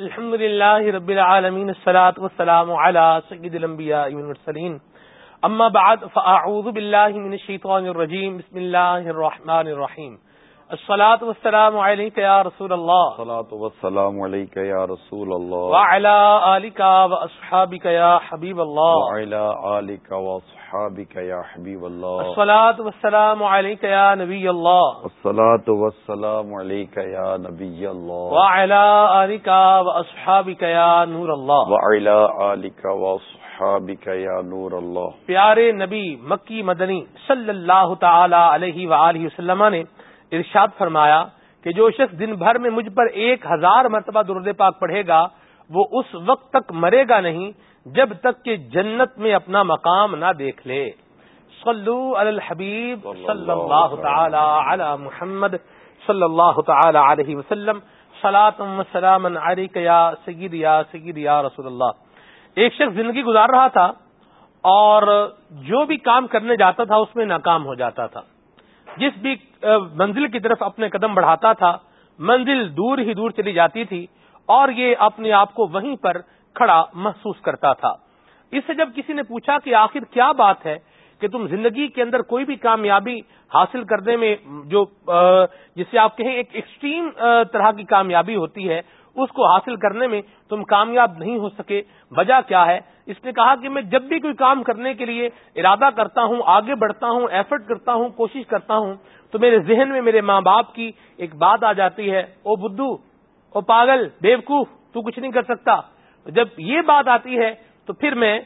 الحمد لله رب العالمين الصلاه والسلام على سيد الانبياء والمرسلين اما بعد، فاعوذ بالله من الشيطان الرجيم بسم الله الرحمن الرحيم الصلاة والسلام عليك يا رسول الله. الصلاة والسلام عليك يا رسول الله. وعلى آلك وأصحابك يا حبيب الله. وعلى آلك وأصحابك يا حبيب الله. الصلاة والسلام عليك يا نبي الله. الصلاة والسلام عليك يا نبي الله. وعلى آلك وأصحابك يا نور الله. وعلى آلك وأصحابك يا نور الله. پیارے نبی مکی مدنی صلی اللہ تعالی علیہ وآلہ وسلم نے ارشاد فرمایا کہ جو شخص دن بھر میں مجھ پر ایک ہزار مرتبہ درد پاک پڑھے گا وہ اس وقت تک مرے گا نہیں جب تک کہ جنت میں اپنا مقام نہ دیکھ لے۔ صلو علی الحبیب صلی اللہ تعالی علی محمد صلی اللہ تعالی علیہ وسلم۔ سلام یا سید یا سید یا رسول اللہ۔ ایک شخص زندگی گزار رہا تھا اور جو بھی کام کرنے جاتا تھا اس میں ناکام ہو جاتا تھا۔ جس بھی منزل کی طرف اپنے قدم بڑھاتا تھا، منزل دور ہی دور چلی جاتی تھی اور یہ اپنے آپ کو وہیں پر کھڑا محسوس کرتا تھا۔ اس سے جب کسی نے پوچھا کہ آخر کیا بات ہے کہ تم زندگی کے اندر کوئی بھی کامیابی حاصل کرنے میں جو جسے آپ کہیں ایک ایکسٹریم طرح کی کامیابی ہوتی ہے اس کو حاصل کرنے میں تم کامیاب نہیں ہو سکے۔ وجہ کیا ہے؟ اس نے کہا کہ میں جب بھی کوئی کام کرنے کے لیے ارادہ کرتا ہوں، آگے بڑھتا ہوں ایفرٹ کرتا ہوں، کوشش کرتا ہوں، تو میرے ذہن میں میرے ماں باپ کی ایک بات آ جاتی ہے۔ او بدھو او پاگل، بیوقوف، تو کچھ نہیں کر سکتا۔ جب یہ بات آتی ہے، تو پھر میں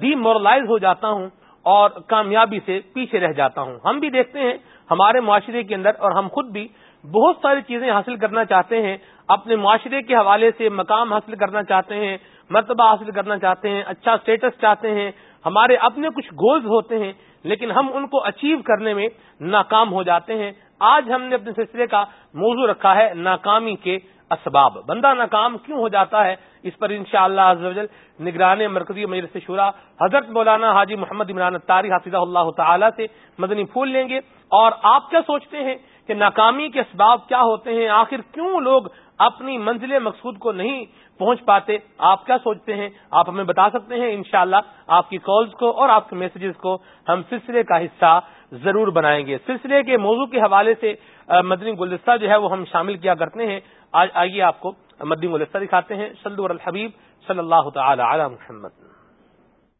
ڈی مورلائز ہو جاتا ہوں اور کامیابی سے پیچھے رہ جاتا ہوں۔ ہم بھی دیکھتے ہیں، ہمارے معاشرے کے اندر اور ہم خود بھی بہت ساری چیزیں حاصل کرنا چاہتے ہیں، اپنے معاشرے کے حوالے سے مقام حاصل کرنا چاہتے ہیں، مرتبہ حاصل کرنا چاہتے ہیں اچھا اسٹیٹس چاہتے ہیں، ہمارے اپنے کچھ گولز ہوتے ہیں، لیکن ہم ان کو اچیو کرنے میں ناکام ہو جاتے ہیں۔ آج ہم نے اپنے سلسلے کا موضوع رکھا ہے ناکامی کے اسباب۔ بندہ ناکام کیوں ہو جاتا ہے؟ اس پر انشاءاللہ شاء اللہ نگران مرکزی مجلس شورا حضرت مولانا حاجی محمد عمران تاری حافظ اللہ تعالی سے مدنی پھول لیں گے۔ اور آپ کیا سوچتے ہیں؟ کہ ناکامی کے اسباب کیا ہوتے ہیں، آخر کیوں لوگ اپنی منزل مقصود کو نہیں پہنچ پاتے؟ آپ کیا سوچتے ہیں؟ آپ ہمیں بتا سکتے ہیں انشاءاللہ آپ کی کالز کو اور آپ کے میسجز کو ہم سلسلے کا حصہ ضرور بنائیں گے۔ سلسلے کے موضوع کے حوالے سے مدنی گلدستہ جو ہے وہ ہم شامل کیا کرتے ہیں۔ آج آئیے آپ کو مدنی گلدستہ دکھاتے ہیں۔ سلدو الحبیب صلی اللہ تعالی علی محمد۔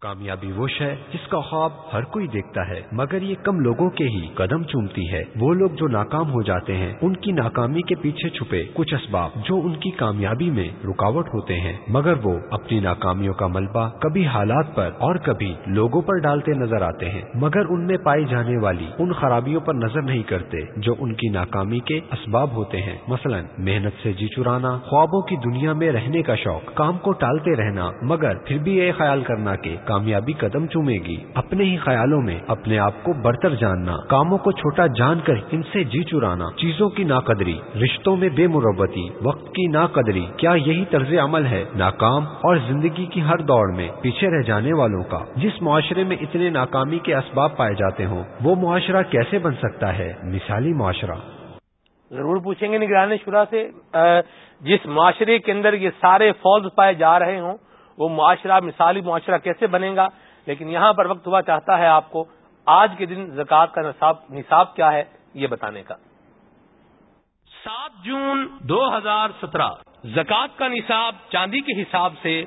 کامیابی وہ ہے جس کا خواب ہر کوئی دیکھتا ہے، مگر یہ کم لوگوں کے ہی قدم چومتی ہے۔ وہ لوگ جو ناکام ہو جاتے ہیں، ان کی ناکامی کے پیچھے چھپے کچھ اسباب جو ان کی کامیابی میں رکاوٹ ہوتے ہیں۔ مگر وہ اپنی ناکامیوں کا ملبہ کبھی حالات پر اور کبھی لوگوں پر ڈالتے نظر آتے ہیں۔ مگر ان میں پائی جانے والی ان خرابیوں پر نظر نہیں کرتے جو ان کی ناکامی کے اسباب ہوتے ہیں۔ مثلا، محنت سے جی چرانا، خوابوں کی دنیا میں رہنے کا شوق، کام کو ٹالتے رہنا، مگر پھر بھی یہ خیال کرنا کہ کامیابی قدم چومے گی۔ اپنے ہی خیالوں میں اپنے آپ کو برتر جاننا، کاموں کو چھوٹا جان کر ان سے جی چرانا، چیزوں کی ناقدری، رشتوں میں بے مربتی، وقت کی ناقدری، کیا یہی طرز عمل ہے؟ ناکام اور زندگی کی ہر دوڑ میں پیچھے رہ جانے والوں کا۔ جس معاشرے میں اتنے ناکامی کے اسباب پائے جاتے ہوں، وہ معاشرہ کیسے بن سکتا ہے؟ مثالی معاشرہ۔ ضرور پوچھیں گے نگرانی شورا سے جس معاشرے کے اندر یہ سارے فوج پائے جا رہے ہوں وہ معاشرہ، مثالی معاشرہ کیسے بنے گا؟ لیکن یہاں پر وقت ہوا چاہتا ہے آپ کو آج کے دن زکوٰۃ کا نصاب کیا ہے یہ بتانے کا۔ سات جون دو ہزار سترہ، زکوٰۃ کا نصاب چاندی کے حساب سے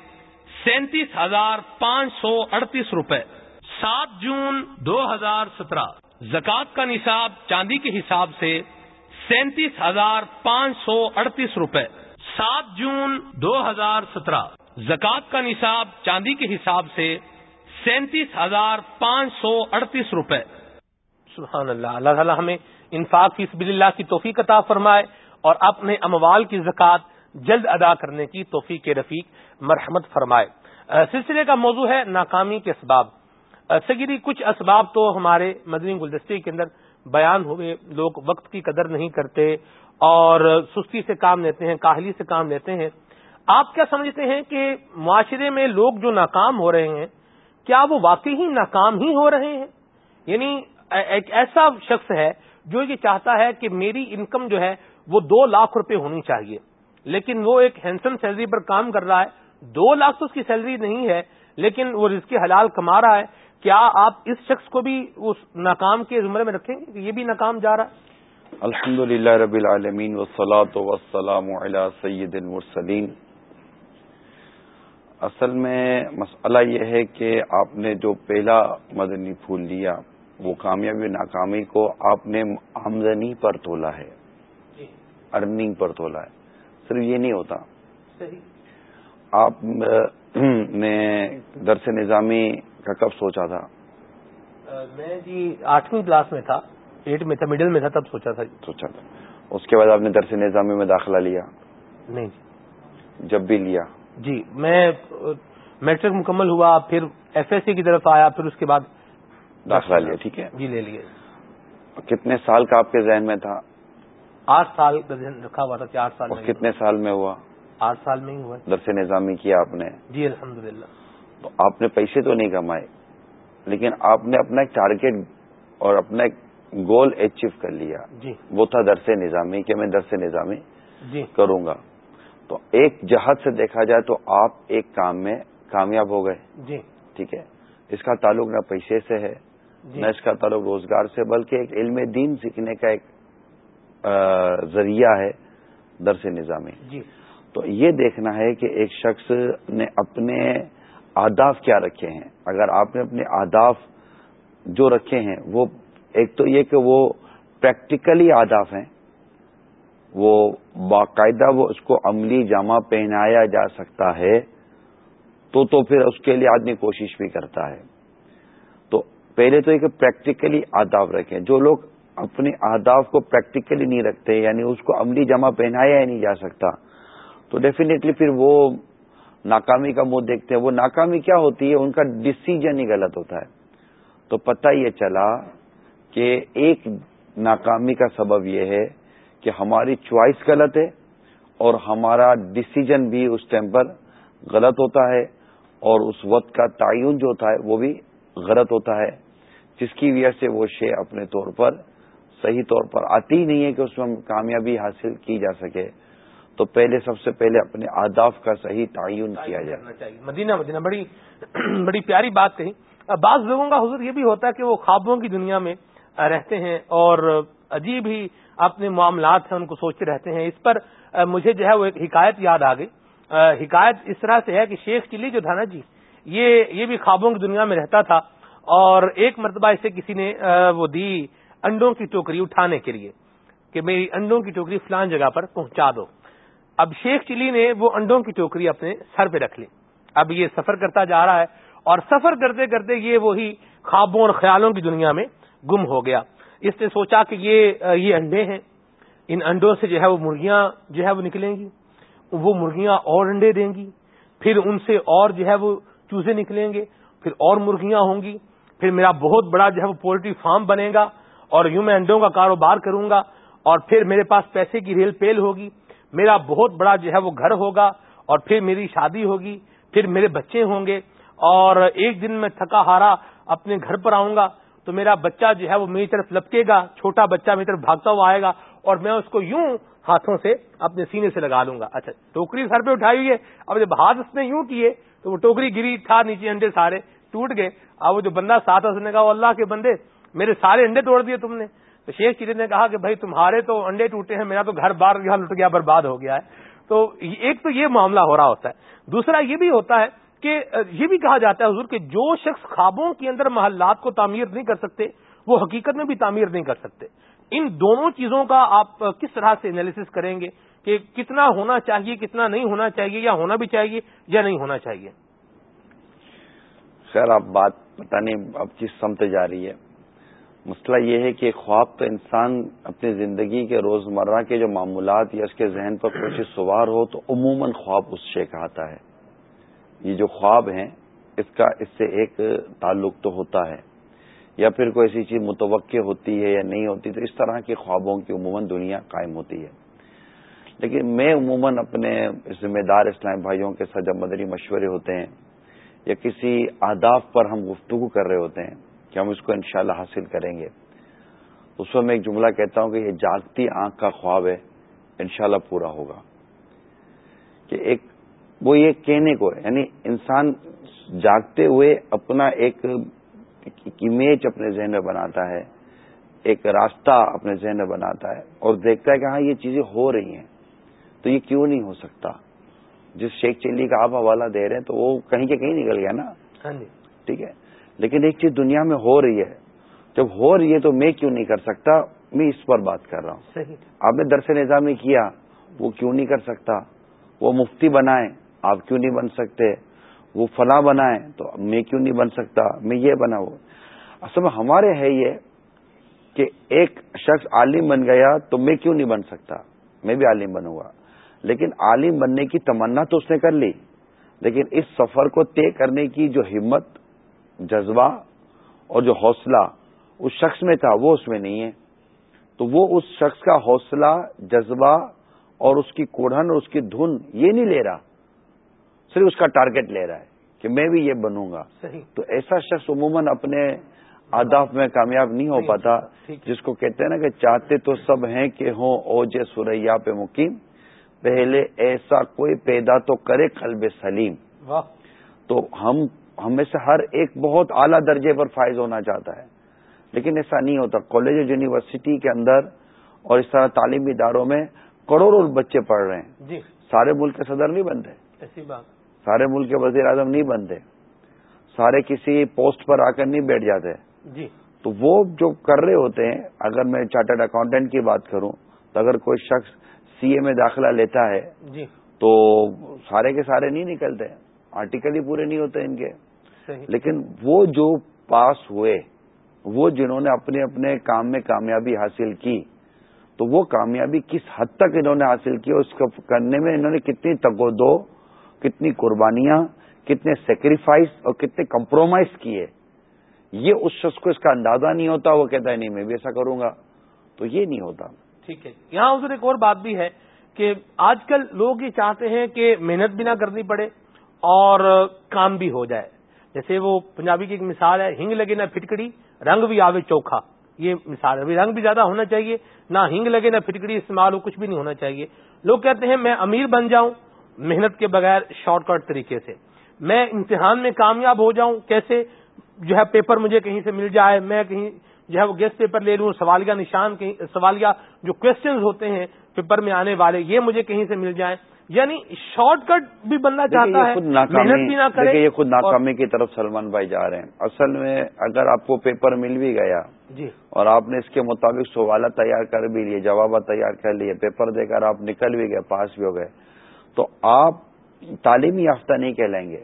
سینتیس ہزار پانچ سو اڑتیس روپے۔ سات جون دو ہزار سترہ، زکوٰۃ کا نصاب چاندی کے حساب سے سینتیس ہزار پانچ سو اڑتیس روپے۔ سات جون دو ہزار سترہ زکوٰۃ کا نصاب چاندی کے حساب سے سینتیس ہزار پانچ سو اڑتیس روپے۔ سبحان اللہ اللہ تعالیٰ ہمیں انفاق فی سبیل اللہ کی توفیق عطا فرمائے اور اپنے اموال کی زکوٰۃ جلد ادا کرنے کی توفیق رفیق مرحمت فرمائے۔ سلسلے کا موضوع ہے ناکامی کے اسباب۔ سگری کچھ اسباب تو ہمارے مدنی گلدستے کے اندر بیان ہوئے، لوگ وقت کی قدر نہیں کرتے اور سستی سے کام لیتے ہیں، کاہلی سے کام لیتے ہیں۔ آپ کیا سمجھتے ہیں کہ معاشرے میں لوگ جو ناکام ہو رہے ہیں، کیا وہ واقعی ناکام ہی ہو رہے ہیں؟ یعنی ایک ایسا شخص ہے جو یہ چاہتا ہے کہ میری انکم جو ہے وہ دو لاکھ روپے ہونی چاہیے، لیکن وہ ایک ہینسم سیلری پر کام کر رہا ہے۔ دو لاکھ تو اس کی سیلری نہیں ہے، لیکن وہ رزق حلال کما رہا ہے۔ کیا آپ اس شخص کو بھی اس ناکام کے زمرے میں رکھیں گے کہ یہ بھی ناکام جا رہا ہے؟ الحمد للہ رب العالمین وسلاۃ وسلام سید المرسلین۔ اصل میں مسئلہ یہ ہے کہ آپ نے جو پہلا مدنی پھول لیا وہ کامیابی ناکامی کو آپ نے آمدنی پر تولا ہے۔ ارننگ پر تولا ہے۔ صرف یہ نہیں ہوتا۔ آپ نے درس نظامی کا کب سوچا تھا؟ میں جی آٹھویں کلاس میں تھا ایٹ میں تھا مڈل میں تھا تب سوچا تھا۔ سوچا تھا۔ اس کے بعد آپ نے درس نظامی میں داخلہ لیا؟ نہیں۔ جی جب بھی لیا؟ جی میں میٹرک مکمل ہوا پھر ایف ایس سی کی طرف آیا پھر اس کے بعد داخلہ لیا ٹھیک ہے؟ جی لے لیے۔ کتنے سال کا آپ کے ذہن میں تھا؟ آٹھ سال کا ذہن رکھا ہوا تھا کہ آٹھ سال کتنے سال میں ہوا؟ آٹھ سال میں ہی ہوا۔ درس نظامی کیا آپ نے؟ جی الحمد تو آپ نے پیسے تو نہیں کمائے لیکن آپ نے اپنا ایک ٹارگیٹ اور اپنا ایک گول اچیو کر لیا۔ جی۔ وہ تھا درس نظامی کہ میں درس نظامی جی۔ کروں گا۔ تو ایک جہد سے دیکھا جائے تو آپ ایک کام میں کامیاب ہو گئے۔ جی۔ ٹھیک ہے؟ اس کا تعلق نہ پیسے سے ہے جی۔ نہ اس کا تعلق روزگار سے بلکہ ایک علم دین سیکھنے کا ایک ذریعہ ہے درس نظامی۔ جی۔ تو یہ دیکھنا ہے کہ ایک شخص نے اپنے آداف کیا رکھے ہیں۔ اگر آپ نے اپنے آداف جو رکھے ہیں وہ ایک تو یہ کہ وہ پریکٹیکلی آداف ہیں۔ وہ باقاعدہ وہ اس کو عملی جامہ پہنایا جا سکتا ہے، تو تو پھر اس کے لیے آدمی کوشش بھی کرتا ہے۔ تو پہلے تو یہ کہ پریکٹیکلی آداب رکھیں۔ جو لوگ اپنے اہداف کو پریکٹیکلی نہیں رکھتے یعنی اس کو عملی جمع پہنایا ہی نہیں جا سکتا، تو ڈیفینیٹلی پھر وہ ناکامی کا منہ دیکھتے ہیں۔ وہ ناکامی کیا ہوتی ہے؟ ان کا ڈسیجن ہی غلط ہوتا ہے۔ تو پتہ یہ چلا کہ ایک ناکامی کا سبب یہ ہے کہ ہماری چوائس غلط ہے اور ہمارا ڈسیجن بھی اس ٹائم پر غلط ہوتا ہے اور اس وقت کا تعین جو ہوتا ہے وہ بھی غلط ہوتا ہے جس کی وجہ سے وہ شے اپنے طور پر صحیح طور پر آتی ہی نہیں ہے کہ اس میں کامیابی حاصل کی جا سکے۔ تو پہلے سب سے پہلے اپنے آداف کا صحیح تعین کیا جائے۔ مدینہ مدینہ بڑی بڑی پیاری بات کہی۔ بعض لوگوں کا حضور یہ بھی ہوتا ہے کہ وہ خوابوں کی دنیا میں رہتے ہیں اور عجیب ہی اپنے معاملات ہیں، ان کو سوچتے رہتے ہیں۔ اس پر مجھے جو ہے وہ ایک حکایت یاد آ گئی۔ حکایت اس طرح سے ہے کہ شیخ چلی جو تھا نا جی یہ یہ بھی خوابوں کی دنیا میں رہتا تھا اور ایک مرتبہ اسے کسی نے وہ دی انڈوں کی ٹوکری اٹھانے کے لیے کہ میری انڈوں کی ٹوکری فلان جگہ پر پہنچا دو۔ اب شیخ چلی نے وہ انڈوں کی ٹوکری اپنے سر پہ رکھ لی۔ اب یہ سفر کرتا جا رہا ہے اور سفر کرتے کرتے یہ وہی خوابوں اور خیالوں کی دنیا میں گم ہو گیا۔ اس نے سوچا کہ یہ یہ انڈے ہیں۔ ان انڈوں سے جو ہے وہ مرغیاں جو ہے وہ نکلیں گی۔ وہ مرغیاں اور انڈے دیں گی۔ پھر ان سے اور جو ہے وہ چوزے نکلیں گے۔ پھر اور مرغیاں ہوں گی۔ پھر میرا بہت بڑا جو ہے وہ پولٹری فارم بنے گا اور یوں میں انڈوں کا کاروبار کروں گا اور پھر میرے پاس پیسے کی ریل پیل ہوگی۔ میرا بہت بڑا جو ہے وہ گھر ہوگا اور پھر میری شادی ہوگی۔ پھر میرے بچے ہوں گے اور ایک دن میں تھکا ہارا اپنے گھر پر آؤں گا۔ تو میرا بچہ جو ہے وہ میری طرف لپکے گا، چھوٹا بچہ میری طرف بھاگتا ہوا آئے گا اور میں اس کو یوں ہاتھوں سے اپنے سینے سے لگا لوں گا۔ اچھا ٹوکری سر پہ اٹھائی ہوئی ہے۔ اب جب ہاتھ اس نے یوں کیے تو وہ ٹوکری گری، تھا نیچے انڈے سارے، ٹوٹ گئے۔ اب وہ جو بندہ ساتھ اس نے کہا، وہ اللہ کے بندے، میرے سارے انڈے توڑ دیے تم نے۔ تو شیخ چیری نے کہا کہ بھائی تمہارے تو انڈے ٹوٹے ہیں، میرا تو گھر بار یہاں لٹ گیا، برباد ہو گیا ہے۔ تو ایک تو یہ معاملہ ہو رہا ہوتا ہے۔ دوسرا یہ بھی ہوتا ہے کہ یہ بھی کہا جاتا ہے حضور کہ جو شخص خوابوں کے اندر محلات کو تعمیر نہیں کر سکتے، وہ حقیقت میں بھی تعمیر نہیں کر سکتے۔ ان دونوں چیزوں کا آپ کس طرح سے انالیس کریں گے کہ کتنا ہونا چاہیے، کتنا نہیں ہونا چاہیے، یا ہونا بھی چاہیے یا نہیں ہونا چاہیے؟ خیر، آپ بات پتہ نہیں اب کس سمت جا رہی ہے۔ مسئلہ یہ ہے کہ خواب تو انسان اپنی زندگی کے روزمرہ کے جو معمولات یا اس کے ذہن پر کوئی سوار ہو تو عموماً خواب اس سے کہتا ہے۔ یہ جو خواب ہیں، اس کا، اس سے ایک تعلق تو ہوتا ہے۔ یا پھر کوئی ایسی چیز متوقع ہوتی ہے یا نہیں ہوتی، تو اس طرح کے خوابوں کی عموماً دنیا قائم ہوتی ہے۔ لیکن میں عموماً اپنے ذمہ دار اسلام بھائیوں کے ساتھ جب مدری مشورے ہوتے ہیں یا کسی آداب پر ہم گفتگو کر رہے ہوتے ہیں کہ ہم اس کو انشاءاللہ حاصل کریں گے۔ اس وقت میں ایک جملہ کہتا ہوں کہ یہ جاگتی آنکھ کا خواب ہے، انشاءاللہ پورا ہوگا۔ کہ ایک وہ یہ کہنے کو ہے یعنی انسان جاگتے ہوئے اپنا ایک امیج اپنے ذہن میں بناتا ہے ایک راستہ اپنے ذہن میں بناتا ہے اور دیکھتا ہے کہ ہاں یہ چیزیں ہو رہی ہیں۔ تو یہ کیوں نہیں ہو سکتا؟ جس شیخ چلی کا آپ حوالہ دے رہے ہیں تو وہ کہیں کے کہیں نکل گیا نا۔ ہاں جی۔ ٹھیک ہے۔ لیکن ایک چیز دنیا میں ہو رہی ہے۔ جب ہو رہی ہے تو میں کیوں نہیں کر سکتا؟ میں اس پر بات کر رہا ہوں۔ آپ نے درس نظامی کیا وہ کیوں نہیں کر سکتا؟ وہ مفتی بنائے آپ کیوں نہیں بن سکتے؟ وہ فلاں بنائے تو میں کیوں نہیں بن سکتا؟ میں یہ بنا وہ اصل میں ہمارے ہے یہ کہ ایک شخص عالم بن گیا تو میں کیوں نہیں بن سکتا؟ میں بھی عالم بنوں گا۔ لیکن عالم بننے کی تمنا تو اس نے کر لی۔ لیکن اس سفر کو طے کرنے کی جو ہمت، جذبہ اور جو حوصلہ اس شخص میں تھا، وہ اس میں نہیں ہے۔ تو وہ اس شخص کا حوصلہ، جذبہ اور اس کی کوڑھن اور اس کی دھن یہ نہیں لے رہا۔ صرف اس کا ٹارگٹ لے رہا ہے کہ میں بھی یہ بنوں گا۔ تو ایسا شخص عموماً اپنے آداف میں کامیاب نہیں ہو پاتا جس کو کہتے ہیں نا کہ چاہتے تو سب ہیں کہ ہوں اوجے سوریا پہ مقیم۔ پہلے ایسا کوئی پیدا تو کرے قلب سلیم۔ تو ہم ہمیں سے ہر ایک بہت اعلیٰ درجے پر فائز ہونا چاہتا ہے۔ لیکن ایسا نہیں ہوتا۔ کالج یونیورسٹی کے اندر اور اس طرح تعلیمی اداروں میں کروڑوں بچے پڑھ رہے ہیں۔ جی۔ سارے ملک کے صدر نہیں بنتے ایسی بات۔ سارے ملک کے وزیر اعظم نہیں بنتے سارے کسی پوسٹ پر آ کر نہیں بیٹھ جاتے۔ جی۔ تو وہ جو کر رہے ہوتے ہیں اگر میں چارٹرڈ اکاؤنٹنٹ کی بات کروں تو اگر کوئی شخص سی اے میں داخلہ لیتا ہے جی۔ تو سارے کے سارے نہیں نکلتے آرٹیکل ہی پورے نہیں ہوتے ان کے۔ لیکن وہ جو پاس ہوئے وہ جنہوں نے اپنے اپنے کام میں کامیابی حاصل کی تو وہ کامیابی کس حد تک انہوں نے حاصل کی اس کو کرنے میں انہوں نے کتنی تگودو کتنی قربانیاں، کتنے سیکریفائس اور کتنے کمپرومائز کیے۔ یہ اس شخص کو اس کا اندازہ نہیں ہوتا، وہ کہتا ہے، نہیں، میں بھی ایسا کروں گا۔ تو یہ نہیں ہوتا۔ ٹھیک ہے۔ یہاں اس ایک اور بات بھی ہے کہ آج کل لوگ یہ چاہتے ہیں کہ محنت بھی نہ کرنی پڑے اور کام بھی ہو جائے۔ جیسے وہ پنجابی کی ایک مثال ہے، ہنگ لگے نہ پھٹکڑی، رنگ بھی آوے چوکھا۔ یہ مثال ہے۔ رنگ بھی زیادہ ہونا چاہیے، نہ ہنگ لگے نہ پھٹکڑی استعمال ہو، کچھ بھی نہیں ہونا چاہیے۔ لوگ کہتے ہیں، میں امیر بن جاؤں محنت کے بغیر شارٹ کٹ طریقے سے۔ میں امتحان میں کامیاب ہو جاؤں کیسے جو ہے پیپر مجھے کہیں سے مل جائے میں کہیں جو ہے وہ گیسٹ پیپر لے لوں سوالیہ نشان سوالیہ جو کوشچنز ہوتے ہیں پیپر میں آنے والے یہ مجھے کہیں سے مل جائیں یعنی شارٹ کٹ بھی بننا چاہتا ہے محنت بھی نہ کرے یہ خود ناکامی کی طرف سلمان بھائی جا رہے ہیں۔ اصل میں اگر آپ کو پیپر مل بھی گیا جی۔ اور آپ نے اس کے مطابق سوالات تیار کر بھی لیے جوابات تیار کر لیے پیپر دے کر آپ نکل بھی گئے پاس بھی ہو گئے تو آپ تعلیمی یافتہ نہیں کہلائیں گے۔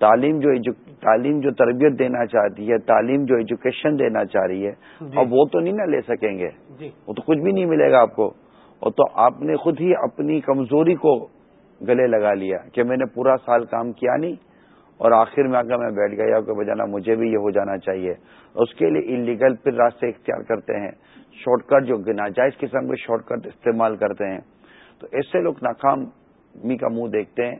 تعلیم جو تعلیم جو تربیت دینا چاہتی ہے تعلیم جو ایجوکیشن دینا چاہ رہی ہے جی۔ اب وہ تو نہیں نہ لے سکیں گے۔ جی۔ وہ تو کچھ بھی نہیں ملے گا آپ کو۔ اور تو آپ نے خود ہی اپنی کمزوری کو گلے لگا لیا کہ میں نے پورا سال کام کیا نہیں اور آخر میں آ کر میں بیٹھ گیا کہ بجانا مجھے بھی یہ ہو جانا چاہیے۔ اس کے لیے انلیگل پھر راستے اختیار کرتے ہیں۔ شارٹ کٹ جو ناجائز قسم کے شارٹ کٹ استعمال کرتے ہیں۔ تو ایسے لوگ ناکامی کا منہ دیکھتے ہیں۔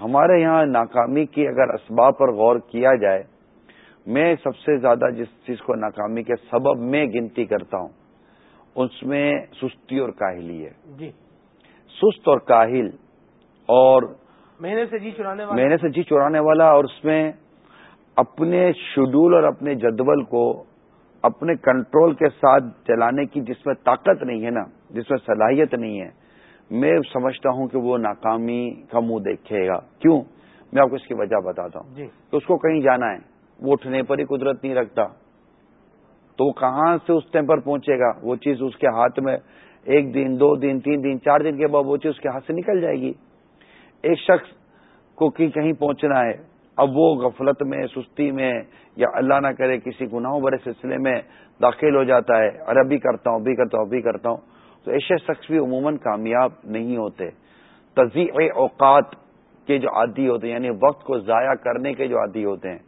ہمارے یہاں ناکامی کی اگر اسباب پر غور کیا جائے میں سب سے زیادہ جس چیز کو ناکامی کے سبب میں گنتی کرتا ہوں اس میں سستی اور کاہلی ہے۔ جی۔ سست اور کاہل اور مہینے سے جی چرانے والا۔ مہینے سے جی چرانے والا اور اس میں اپنے شیڈول اور اپنے جدول کو اپنے کنٹرول کے ساتھ چلانے کی جس میں طاقت نہیں ہے نا جس میں صلاحیت نہیں ہے میں سمجھتا ہوں کہ وہ ناکامی کا منہ دیکھے گا۔ کیوں؟ میں آپ کو اس کی وجہ بتاتا ہوں۔ جی۔ کہ اس کو کہیں جانا ہے وہ اٹھنے پر ہی قدرت نہیں رکھتا۔ تو وہ کہاں سے اس ٹائم پر پہنچے گا؟ وہ چیز اس کے ہاتھ میں ایک دن دو دن تین دن چار دن کے بعد وہ چیز اس کے ہاتھ سے نکل جائے گی۔ ایک شخص کو کہیں پہنچنا ہے اب وہ غفلت میں سستی میں یا اللہ نہ کرے کسی گناہوں بڑے سلسلے میں داخل ہو جاتا ہے۔ ارے ابھی کرتا ہوں ابھی کرتا ہوں ابھی کرتا ہوں۔ تو ایسے شخص بھی عموماً کامیاب نہیں ہوتے۔ تضیع اوقات کے جو عادی ہوتے ہیں یعنی وقت کو ضائع کرنے کے جو عادی ہوتے ہیں،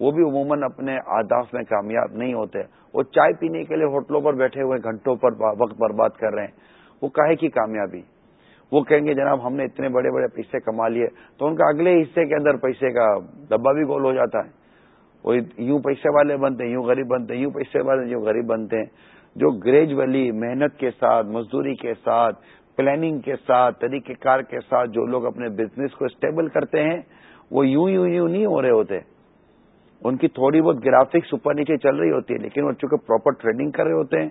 وہ بھی عموماً اپنے آداف میں کامیاب نہیں ہوتے۔ وہ چائے پینے کے لیے ہوٹلوں پر بیٹھے ہوئے گھنٹوں پر وقت برباد کر رہے ہیں۔ وہ کہے کی کامیابی۔ وہ کہیں گے، جناب ہم نے اتنے بڑے بڑے پیسے کما لیے، تو ان کا اگلے حصے کے اندر پیسے کا ڈبا بھی گول ہو جاتا ہے۔ وہ یوں پیسے والے بنتے ہیں، یوں غریب بنتے ہیں، یوں پیسے والے یوں غریب بنتے ہیں جو گریجولی محنت کے ساتھ، مزدوری کے ساتھ پلاننگ کے ساتھ، طریقہ کار کے ساتھ جو لوگ اپنے بزنس کو اسٹیبل کرتے ہیں، وہ یوں یوں یوں نہیں ہو رہے ہوتے۔ ان کی تھوڑی بہت گرافکس اوپر نیچے چل رہی ہوتی ہے، لیکن وہ چونکہ پراپر ٹریننگ کر رہے ہوتے ہیں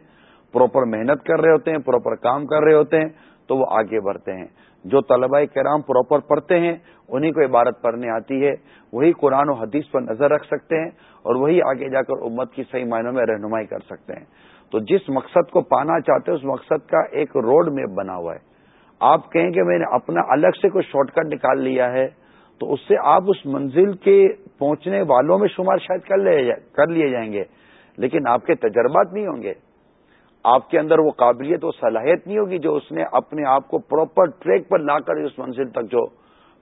پراپر محنت کر رہے ہوتے ہیں پراپر کام کر رہے ہوتے ہیں، تو وہ آگے بڑھتے ہیں۔ جو طلباء کرام پراپر پڑھتے ہیں انہیں کو عبارت پڑھنے آتی ہے۔ وہی قرآن و حدیث پر نظر رکھ سکتے ہیں اور وہی آگے جا کر امت کی صحیح معنوں میں رہنمائی کر سکتے ہیں۔ تو جس مقصد کو پانا چاہتے ہیں اس مقصد کا ایک روڈ میپ بنا ہوا ہے۔ آپ کہیں کہ میں نے اپنا الگ سے کوئی شارٹ کٹ نکال لیا ہے، تو اس سے آپ اس منزل کے پہنچنے والوں میں شمار شاید کر لیے جائیں گے۔ لیکن آپ کے تجربات نہیں ہوں گے۔ آپ کے اندر وہ قابلیت وہ صلاحیت نہیں ہوگی جو اس نے اپنے آپ کو پراپر ٹریک پر لا کر اس منزل تک جو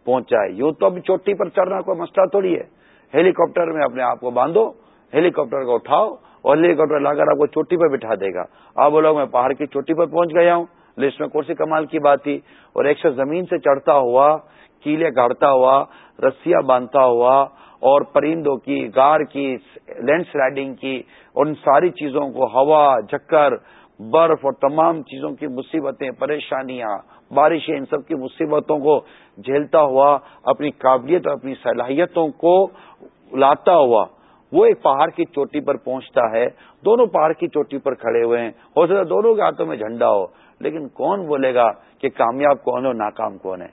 پہنچا ہے۔ یوں تو ابھی چوٹی پر چڑھنا کوئی مسئلہ تھوڑی ہے۔ ہیلی کاپٹر میں اپنے آپ کو باندھو ہیلی کاپٹر کو اٹھاؤ اور ہیلی کاپٹر لا کر آپ کو چوٹی پر بٹھا دے گا۔ آپ بولو میں پہاڑ کی چوٹی پر پہنچ گیا ہوں۔ لسٹ میں کورسی کمال کی بات تھی اور ایک شخص زمین سے چڑھتا ہوا، کیلے گاڑتا ہوا، رسیاں باندھتا ہوا اور پرندوں کی، گار کی، لینڈ سلائڈنگ کی اور ان ساری چیزوں کو، ہوا جکر برف اور تمام چیزوں کی مصیبتیں، پریشانیاں، بارشیں، ان سب کی مصیبتوں کو جھیلتا ہوا، اپنی قابلیت اور اپنی صلاحیتوں کو لاتا ہوا۔ وہ ایک پہاڑ کی چوٹی پر پہنچتا ہے دونوں پہاڑ کی چوٹی پر کھڑے ہوئے ہیں۔ ہو سکتا دونوں کے ہاتھوں میں جھنڈا ہو لیکن کون بولے گا کہ کامیاب کون ہو ناکام کون ہے؟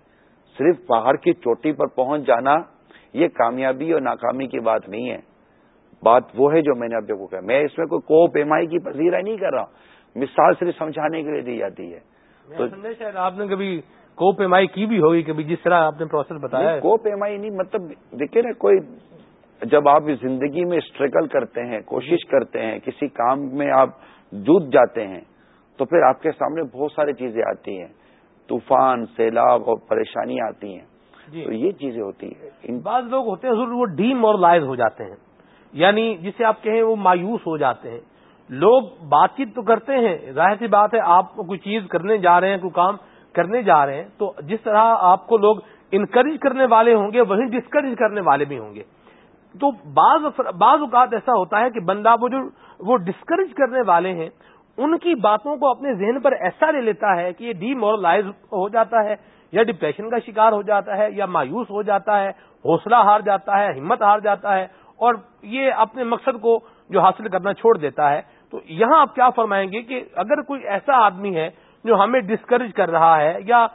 صرف پہاڑ کی چوٹی پر پہنچ جانا یہ کامیابی اور ناکامی کی بات نہیں ہے۔ بات وہ ہے جو میں نے اب دیکھو کہا۔ میں اس میں کوئی کو پیمائی کی پذیرہ نہیں کر رہا مثال صرف سمجھانے کے لیے دی جاتی ہے۔ تو شاید آپ نے کبھی کو پیمائی کی بھی ہوگی کبھی جس طرح آپ نے پروسیس بتایا کو پیمائی نہیں مطلب دیکھیں نا کوئی جب آپ زندگی میں اسٹرگل کرتے ہیں کوشش کرتے ہیں کسی کام میں آپ جوت جاتے ہیں تو پھر آپ کے سامنے بہت ساری چیزیں آتی ہیں۔ طوفان سیلاب اور پریشانی آتی ہیں۔ جی۔ تو یہ چیزیں ہوتی ہیں۔ ان بعض لوگ ہوتے ہیں حضور وہ ڈی مورلائز ہو جاتے ہیں۔ یعنی جسے آپ کہیں وہ مایوس ہو جاتے ہیں۔ لوگ بات چیت تو کرتے ہیں ظاہر سی بات ہے آپ کوئی چیز کرنے جا رہے ہیں کوئی کام کرنے جا رہے ہیں تو جس طرح آپ کو لوگ انکریج کرنے والے ہوں گے وہیں ڈسکریج کرنے والے بھی ہوں گے۔ تو بعض بعض اوقات ایسا ہوتا ہے کہ بندہ وہ جو وہ ڈسکریج کرنے والے ہیں، ان کی باتوں کو اپنے ذہن پر ایسا لے لیتا ہے کہ یہ ڈی مورلائز ہو جاتا ہے، یا ڈپریشن کا شکار ہو جاتا ہے، یا مایوس ہو جاتا ہے، حوصلہ ہار جاتا ہے، ہمت ہار جاتا ہے، اور یہ اپنے مقصد کو جو حاصل کرنا چھوڑ دیتا ہے۔ تو یہاں آپ کیا فرمائیں گے کہ اگر کوئی ایسا آدمی ہے جو ہمیں ڈسکریج کر رہا ہے، یا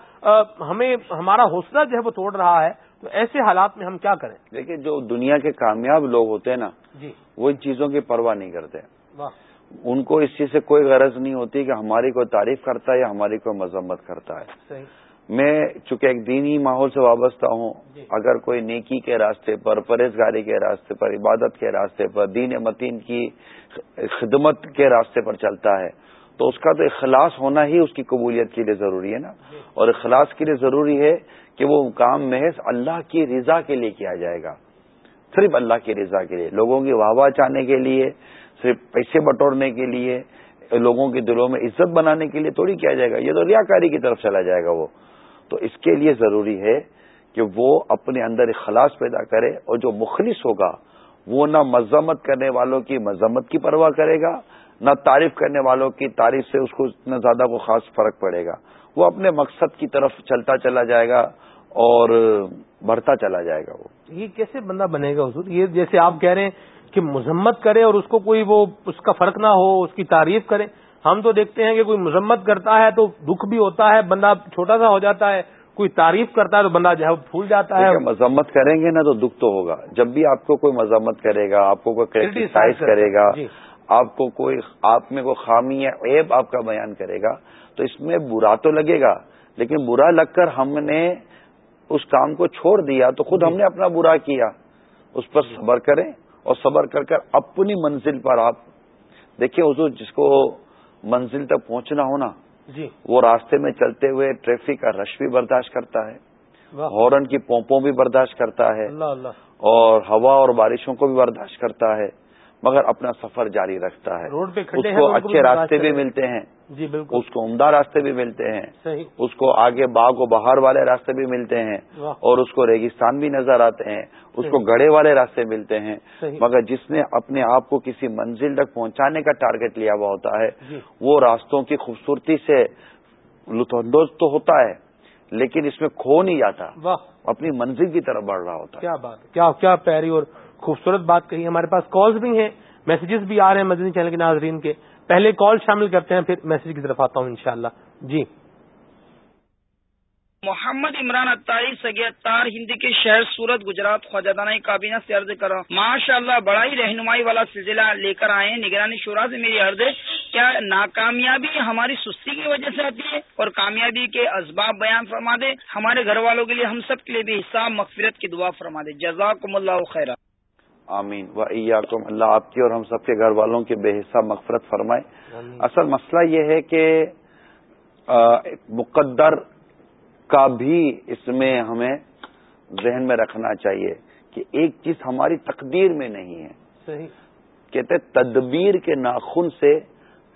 ہمیں ہمارا حوصلہ جو ہے وہ توڑ رہا ہے تو ایسے حالات میں ہم کیا کریں؟ دیکھیں جو دنیا کے کامیاب لوگ ہوتے ہیں نا جی۔ وہ ان چیزوں کی پرواہ نہیں کرتے۔ ان کو اس چیز سے کوئی غرض نہیں ہوتی کہ ہماری کوئی تعریف کرتا ہے یا ہماری کوئی مذمت کرتا ہے۔ صحیح۔ میں چونکہ ایک دینی ماحول سے وابستہ ہوں جی۔ اگر کوئی نیکی کے راستے پر پرہیزگاری کے راستے پر عبادت کے راستے پر دین متین کی خدمت کے راستے پر چلتا ہے تو اس کا تو اخلاص ہونا ہی اس کی قبولیت کے لیے ضروری ہے نا۔ اور اخلاص کے لیے ضروری ہے کہ وہ کام محض اللہ کی رضا کے لیے کیا جائے گا۔ صرف اللہ کی رضا کے لیے، لوگوں کی واہ واہ چاہنے کے لیے، صرف پیسے بٹورنے کے لیے، لوگوں کے دلوں میں عزت بنانے کے لیے تھوڑی کیا جائے گا۔ یہ تو ریاکاری کی طرف چلا جائے گا وہ۔ تو اس کے لیے ضروری ہے کہ وہ اپنے اندر اخلاص پیدا کرے اور جو مخلص ہوگا، وہ نہ مذمت کرنے والوں کی مذمت کی پرواہ کرے گا نہ تعریف کرنے والوں کی تعریف سے اس کو اتنا زیادہ کو خاص فرق پڑے گا۔ وہ اپنے مقصد کی طرف چلتا چلا جائے گا اور بڑھتا چلا جائے گا وہ۔ یہ کیسے بندہ بنے گا حضور؟ یہ جیسے آپ کہہ رہے ہیں کہ مذمت کرے اور اس کو کوئی وہ اس کا فرق نہ ہو اس کی تعریف کرے۔ ہم تو دیکھتے ہیں کہ کوئی مذمت کرتا ہے تو دکھ بھی ہوتا ہے بندہ چھوٹا سا ہو جاتا ہے کوئی تعریف کرتا ہے تو بندہ جو ہے پھول جاتا ہے۔ مذمت کریں گے نا تو دکھ تو ہوگا۔ جب بھی آپ کو کوئی مذمت کرے گا آپ کو کوئی کریٹیسائز کرے گا جی۔ آپ کو کوئی آپ میں کوئی خامی یا عیب آپ کا بیان کرے گا تو اس میں برا تو لگے گا لیکن برا لگ کر ہم نے اس کام کو چھوڑ دیا تو خود ہم نے اپنا برا کیا۔ اس پر صبر کریں اور صبر کر کر اپنی منزل پر آپ دیکھیں حضور جس کو منزل تک پہنچنا ہونا جی۔ وہ راستے میں چلتے ہوئے ٹریفک کا رش بھی برداشت کرتا ہے ہارن کی پومپوں بھی برداشت کرتا ہے اللہ اللہ۔ اور ہوا اور بارشوں کو بھی برداشت کرتا ہے۔ مگر اپنا سفر جاری رکھتا ہے۔ روڈ پہ اس کو اچھے راستے بھی ملتے ہیں۔ جی بالکل۔ اس کو عمدہ راستے بھی ملتے ہیں۔ اس کو آگے باغ و بہار والے راستے بھی ملتے ہیں۔ اور اس کو ریگستان بھی نظر آتے ہیں۔ اس کو گڑے والے راستے ملتے ہیں۔ مگر جس نے اپنے آپ کو کسی منزل تک پہنچانے کا ٹارگٹ لیا ہوا ہوتا ہے جی۔ وہ راستوں کی خوبصورتی سے لطف اندوز تو ہوتا ہے لیکن اس میں کھو نہیں جاتا۔ اپنی منزل کی طرف بڑھ رہا ہوتا ہے۔ کیا بات کیا کیا پیاری اور خوبصورت بات کہی، ہمارے پاس کالز بھی ہیں میسجز بھی آ رہے ہیں مدنی چینل کے ناظرین کے۔ پہلے کال شامل کرتے ہیں، پھر میسج کی طرف آتا ہوں انشاءاللہ۔ جی۔ محمد عمران اتاری سگی اتار ہندی کے شہر سورت، گجرات، خواجہ کابینہ سے عرض کر ماشاء اللہ بڑا ہی رہنمائی والا سلسلہ لے کر آئے ہیں۔ نگرانی شورا سے میری عرض ہے، کیا ناکامیابی ہماری سستی کی وجہ سے آتی ہے؟ اور کامیابی کے اسباب بیان فرما دے ہمارے گھر والوں کے لیے ہم سب کے لیے بھی حصہ مغفرت کی دعا فرما دے جزاکم اللہ خیر آمین۔ و ایاکم اللہ آپ کی اور ہم سب کے گھر والوں کے بے حصہ مغفرت فرمائے۔ اصل مسئلہ یہ ہے کہ مقدر کا بھی اس میں ہمیں ذہن میں رکھنا چاہیے کہ ایک چیز ہماری تقدیر میں نہیں ہے۔ صحیح۔ کہتے تدبیر کے ناخن سے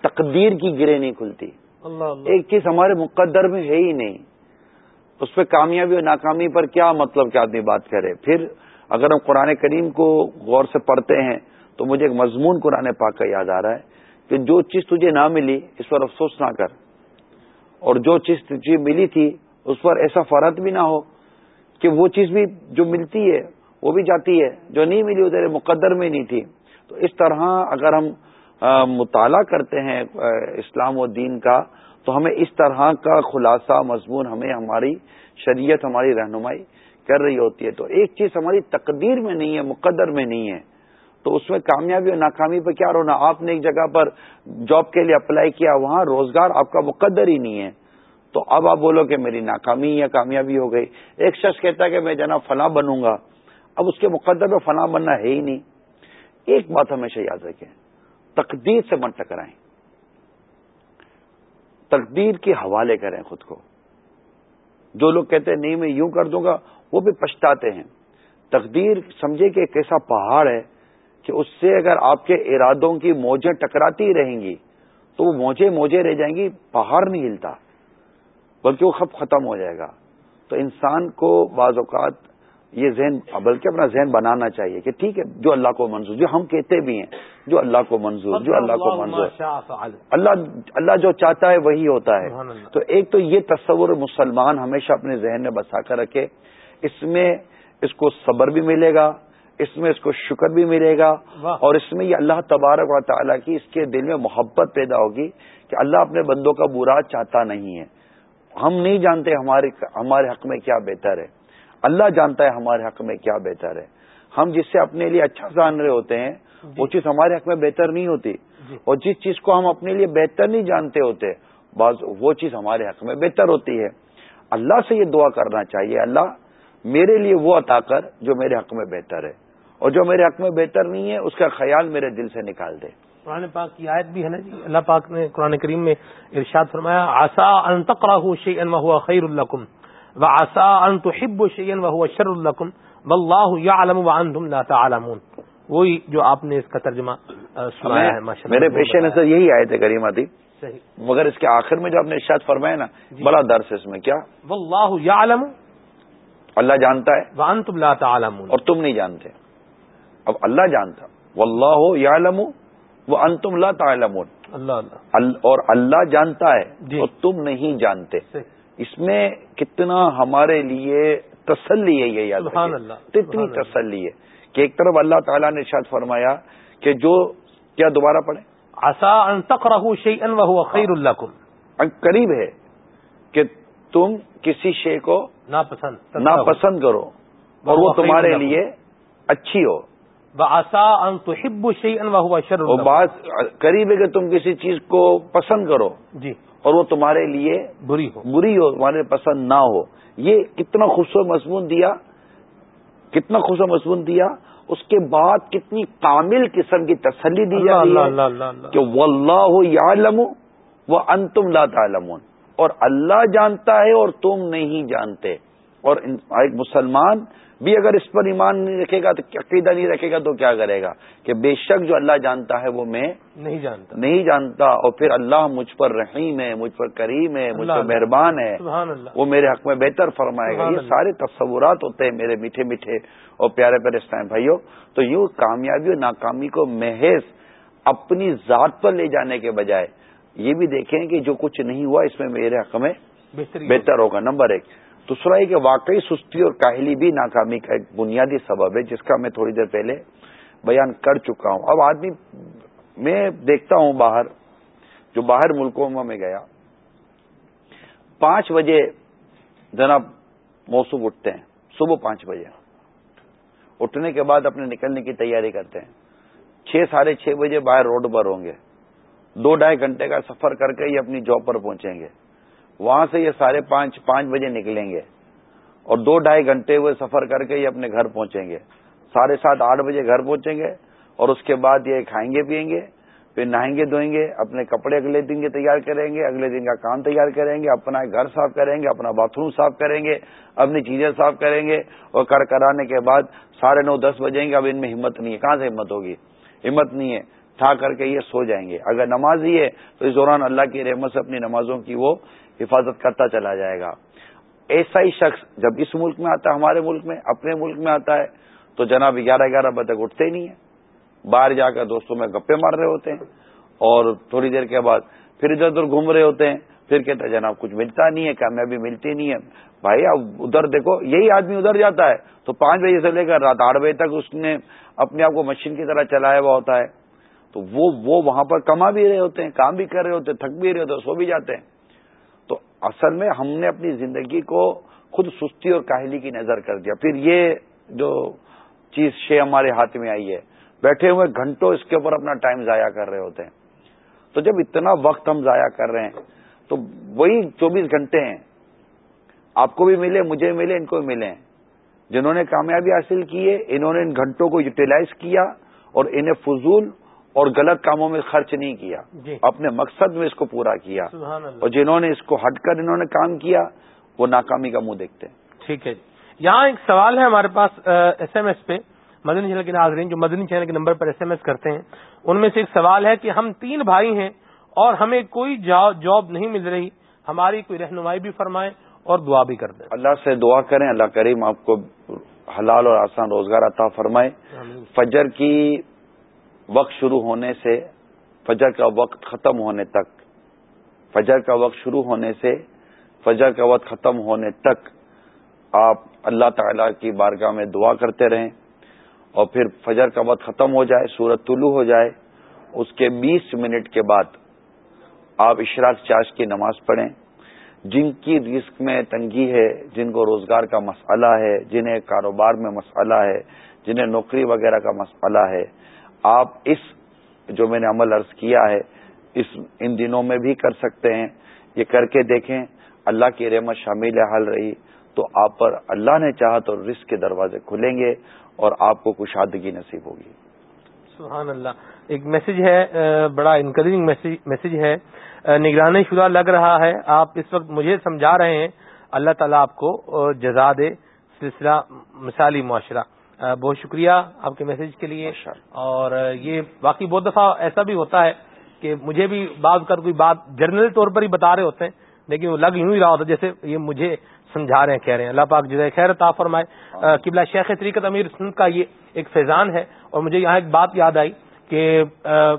تقدیر کی گرے نہیں کھلتی۔ اللہ اللہ۔ ایک چیز ہمارے مقدر میں ہے ہی نہیں۔ اس پہ کامیابی اور ناکامی پر کیا مطلب کہ آدمی بات کرے؟ پھر اگر ہم قرآن کریم کو غور سے پڑھتے ہیں تو مجھے ایک مضمون قرآن پاک کا یاد آ رہا ہے کہ جو چیز تجھے نہ ملی اس پر افسوس نہ کر اور جو چیز تجھے ملی تھی اس پر ایسا فرد بھی نہ ہو کہ وہ چیز بھی جو ملتی ہے وہ بھی جاتی ہے، جو نہیں ملی وہ تیرے مقدر میں نہیں تھی۔ تو اس طرح اگر ہم مطالعہ کرتے ہیں اسلام و دین کا، تو ہمیں اس طرح کا خلاصہ، مضمون، ہمیں ہماری شریعت، ہماری رہنمائی کر رہی ہوتی ہے تو ایک چیز ہماری تقدیر میں نہیں ہے، مقدر میں نہیں ہے۔ تو اس میں کامیابی اور ناکامی پہ کیا رونا؟ آپ نے ایک جگہ پر جاب کے لیے اپلائی کیا، وہاں روزگار آپ کا مقدر ہی نہیں ہے۔ تو اب آپ بولو کہ میری ناکامی یا کامیابی ہو گئی۔ ایک شخص کہتا ہے کہ میں جناب فلاں بنوں گا۔ اب اس کے مقدر میں فلاں بننا ہے ہی نہیں۔ ایک بات ہمیشہ یاد رکھیں، تقدیر سے من ٹکرائیں تقدیر کے حوالے کریں خود کو۔ جو لوگ کہتے ہیں، نہیں، میں یوں کر دوں گا وہ بھی پچھتاتے ہیں۔ تقدیر سمجھے کہ ایک ایسا پہاڑ ہے کہ اس سے اگر آپ کے ارادوں کی موجیں ٹکراتی رہیں گی تو وہ موجے موجے رہ جائیں گی پہاڑ نہیں ہلتا بلکہ وہ خب ختم ہو جائے گا۔ تو انسان کو بعض اوقات یہ ذہن بلکہ اپنا ذہن بنانا چاہیے کہ ٹھیک ہے جو اللہ کو منظور جو ہم کہتے بھی ہیں جو اللہ کو منظور جو اللہ کو منظور۔ اللہ اللہ جو چاہتا ہے وہی ہوتا ہے۔ تو ایک تو یہ تصور مسلمان ہمیشہ اپنے ذہن میں بسا کر رکھے اس میں اس کو صبر بھی ملے گا اس میں اس کو شکر بھی ملے گا اور اس میں یہ اللہ تبارک و تعالیٰ کی اس کے دل میں محبت پیدا ہوگی کہ اللہ اپنے بندوں کا برا چاہتا نہیں ہے۔ ہم نہیں جانتے ہمارے ہمارے حق میں کیا بہتر ہے۔ اللہ جانتا ہے ہمارے حق میں کیا بہتر ہے۔ ہم جس سے اپنے لیے اچھا جان رہے ہوتے ہیں وہ چیز ہمارے حق میں بہتر نہیں ہوتی۔ اور جس چیز کو ہم اپنے لیے بہتر نہیں جانتے ہوتے بعض وہ چیز ہمارے حق میں بہتر ہوتی ہے۔ اللہ سے یہ دعا کرنا چاہیے۔ اللہ میرے لیے وہ عطا کر جو میرے حق میں بہتر ہے۔ اور جو میرے حق میں بہتر نہیں ہے اس کا خیال میرے دل سے نکال دے۔ قرآن پاک کی آیت بھی ہے نا جی؟ اللہ پاک نے قرآن کریم میں ارشاد فرمایا آسا ان تقرا شیئن وہ خیر القم و آسا ان تحب شیئن وہ شر القم و اللہ یعلم وانتم لا تعلمون. وہی جو آپ نے اس کا ترجمہ سنایا ہے ماشاءاللہ میرے پیشے نظر یہی آئے تھے کریم آتی۔ مگر اس کے آخر میں جو آپ نے ارشاد فرمایا نا جی۔ بڑا درس ہے اس میں کیا؟ واللہ یعلم اللہ جانتا ہے وانتم لا تعلمون۔ اور تم نہیں جانتے۔ اب اللہ جانتا۔ واللہ یعلم وہ انتم لا تعلمون۔ اللہ اور اللہ جانتا ہے جی۔ اور تم نہیں جانتے۔ اس میں کتنا ہمارے لیے تسلی ہے یہ یاد کتنی تسلی ہے کہ ایک طرف اللہ تعالیٰ نے شاید فرمایا کہ جو کیا دوبارہ پڑھیں۔ آسا اللہ قریب ہے کہ تم کسی شے کو ناپسند ناپسند کرو اور وہ تمہارے لیے اچھی ہو۔ آسا ان تو ہب شعین وہ شر بات قریب ہے کہ تم کسی چیز کو پسند کرو جی۔ اور وہ تمہارے لیے بری ہو۔ بری ہو تمہارے پسند نہ ہو۔ یہ کتنا خوشو مضمون دیا کتنا خوشو مضمون دیا اس کے بعد کتنی کامل قسم کی تسلی دی جاتی ہے کہ وہ اللہ ہو یا لمو وہ ان تم لاتا اور اللہ جانتا ہے اور تم نہیں جانتے۔ اور ایک مسلمان بھی اگر اس پر ایمان نہیں رکھے گا تو عقیدہ نہیں رکھے گا تو کیا کرے گا؟ کہ بے شک جو اللہ جانتا ہے وہ میں نہیں جانتا۔ نہیں جانتا اور پھر اللہ مجھ پر رحیم ہے مجھ پر کریم ہے مجھ پر مہربان ہے۔ وہ میرے حق میں بہتر فرمائے گا۔ یہ سارے تصورات ہوتے ہیں میرے میٹھے میٹھے اور پیارے پیارے اسٹائم بھائیوں۔ تو یوں کامیابی اور ناکامی کو محض اپنی ذات پر لے جانے کے بجائے یہ بھی دیکھیں کہ جو کچھ نہیں ہوا اس میں میرے حق میں بہتر ہوگا۔ نمبر ایک۔ دوسرا یہ کہ واقعی سستی اور کاہلی بھی ناکامی کا ایک بنیادی سبب ہے جس کا میں تھوڑی دیر پہلے بیان کر چکا ہوں۔ اب آدمی میں دیکھتا ہوں باہر جو باہر ملکوں میں گیا۔ پانچ بجے جناب موسم اٹھتے ہیں صبح پانچ بجے۔ اٹھنے کے بعد اپنے نکلنے کی تیاری کرتے ہیں۔ چھ ساڑھے چھ بجے باہر روڈ پر ہوں گے۔ دو ڈھائی گھنٹے کا سفر کر کے یہ اپنی جاب پر پہنچیں گے۔ وہاں سے یہ ساڑھے پانچ پانچ بجے نکلیں گے۔ اور دو ڈھائی گھنٹے ہوئے سفر کر کے یہ اپنے گھر پہنچیں گے۔ ساڑھے سات، آٹھ بجے گھر پہنچیں گے۔ اور اس کے بعد یہ کھائیں گے، پیئیں گے۔ پھر نہائیں گے، دھوئیں گے۔ اپنے کپڑے اگلے دن کے تیار کریں گے۔ اگلے دن کا کام تیار کریں گے۔ اپنا گھر صاف کریں گے۔ اپنا باتھ روم صاف کریں گے۔ اپنی چیزیں صاف کریں گے۔ اور کر کرانے کے بعد ساڑھے نو، دس بجیں گے۔ اب ان میں ہمت نہیں ہے۔ کہاں سے ہمت ہوگی؟ ہمت نہیں ہے۔ تھا کر کے یہ سو جائیں گے۔ اگر نماز ہی ہے تو اس دوران اللہ کی رحمت سے اپنی نمازوں کی وہ حفاظت کرتا چلا جائے گا۔ ایسا ہی شخص جب اس ملک میں آتا ہے، ہمارے ملک میں، اپنے ملک میں آتا ہے، تو جناب گیارہ گیارہ بجے تک اٹھتے ہی نہیں ہے۔ باہر جا کر دوستوں میں گپے مار رہے ہوتے ہیں اور تھوڑی دیر کے بعد پھر ادھر ادھر گھوم رہے ہوتے ہیں۔ پھر کہتے ہیں جناب کچھ ملتا نہیں ہے کامیابی ملتی نہیں ہے بھائی اب ادھر دیکھو، یہی آدمی ادھر جاتا ہے۔ تو پانچ بجے سے لے کر رات آٹھ بجے تک اس نے اپنے آپ کو مشین کی طرح چلایا ہوا ہوتا ہے۔ تو وہ وہ وہاں پر کما بھی رہے ہوتے ہیں، کام بھی کر رہے ہوتے ہیں، تھک بھی رہے ہوتے ہیں، سو بھی جاتے ہیں۔ تو اصل میں ہم نے اپنی زندگی کو خود سستی اور کاہلی کی نظر کر دیا۔ پھر یہ جو چیز شے ہمارے ہاتھ میں آئی ہے، بیٹھے ہوئے گھنٹوں اس کے اوپر اپنا ٹائم ضائع کر رہے ہوتے ہیں۔ تو جب اتنا وقت ہم ضائع کر رہے ہیں، تو وہی چوبیس گھنٹے ہیں۔ آپ کو بھی ملے، مجھے ملے، ان کو بھی ملے۔ جنہوں نے کامیابی حاصل کی ہے، انہوں نے ان گھنٹوں کو یوٹیلائز کیا اور انہیں فضول اور غلط کاموں میں خرچ نہیں کیا جی۔ اپنے مقصد میں اس کو پورا کیا اور جنہوں نے اس کو ہٹ کر انہوں نے کام کیا وہ ناکامی کا منہ دیکھتے ہیں۔ ٹھیک ہے یہاں ایک سوال ہے ہمارے پاس ایس ایم ایس پہ مدنی چینل کے ناظرین جو مدنی چینل کے نمبر پر ایس ایم ایس کرتے ہیں ان میں سے ایک سوال ہے کہ ہم تین بھائی ہیں اور ہمیں کوئی جاب نہیں مل رہی ہماری کوئی رہنمائی بھی فرمائیں اور دعا بھی کر دیں۔ اللہ سے دعا کریں اللہ کریم آپ کو حلال اور آسان روزگار عطا فرمائے۔ فجر کی وقت شروع ہونے سے فجر کا وقت ختم ہونے تک، فجر کا وقت شروع ہونے سے فجر کا وقت ختم ہونے تک آپ اللہ تعالی کی بارگاہ میں دعا کرتے رہیں اور پھر فجر کا وقت ختم ہو جائے سورت طلوع ہو جائے، اس کے بیس منٹ کے بعد آپ اشراق چاش کی نماز پڑھیں۔ جن کی رزق میں تنگی ہے، جن کو روزگار کا مسئلہ ہے، جنہیں کاروبار میں مسئلہ ہے، جنہیں نوکری وغیرہ کا مسئلہ ہے آپ اس جو میں نے عمل عرض کیا ہے، اس ان دنوں میں بھی کر سکتے ہیں۔ یہ کر کے دیکھیں، اللہ کی رحمت شامل حل رہی۔ تو آپ پر اللہ نے چاہا تو رزق کے دروازے کھلیں گے اور آپ کو کشادگی نصیب ہوگی۔ سبحان اللہ۔ ایک میسج ہے بڑا انکریجنگ میسج ہے۔ نگرانی شدہ لگ رہا ہے۔ آپ اس وقت مجھے سمجھا رہے ہیں۔ اللہ تعالیٰ آپ کو جزا دے، سلسلہ، مثالی معاشرہ۔ بہت شکریہ آپ کے میسج کے لیے۔ اور یہ باقی بہت دفعہ ایسا بھی ہوتا ہے کہ مجھے بھی بعض کر کوئی بات جرنل طور پر ہی بتا رہے ہوتے ہیں لیکن وہ لگ یوں ہی رہا ہوتا جیسے یہ مجھے سمجھا رہے ہیں کہہ رہے ہیں۔ اللہ پاک جزائے خیر تا فرمائے۔ قبلہ شیخ طریقت امیر سنت کا یہ ایک فیضان ہے۔ اور مجھے یہاں ایک بات یاد آئی کہ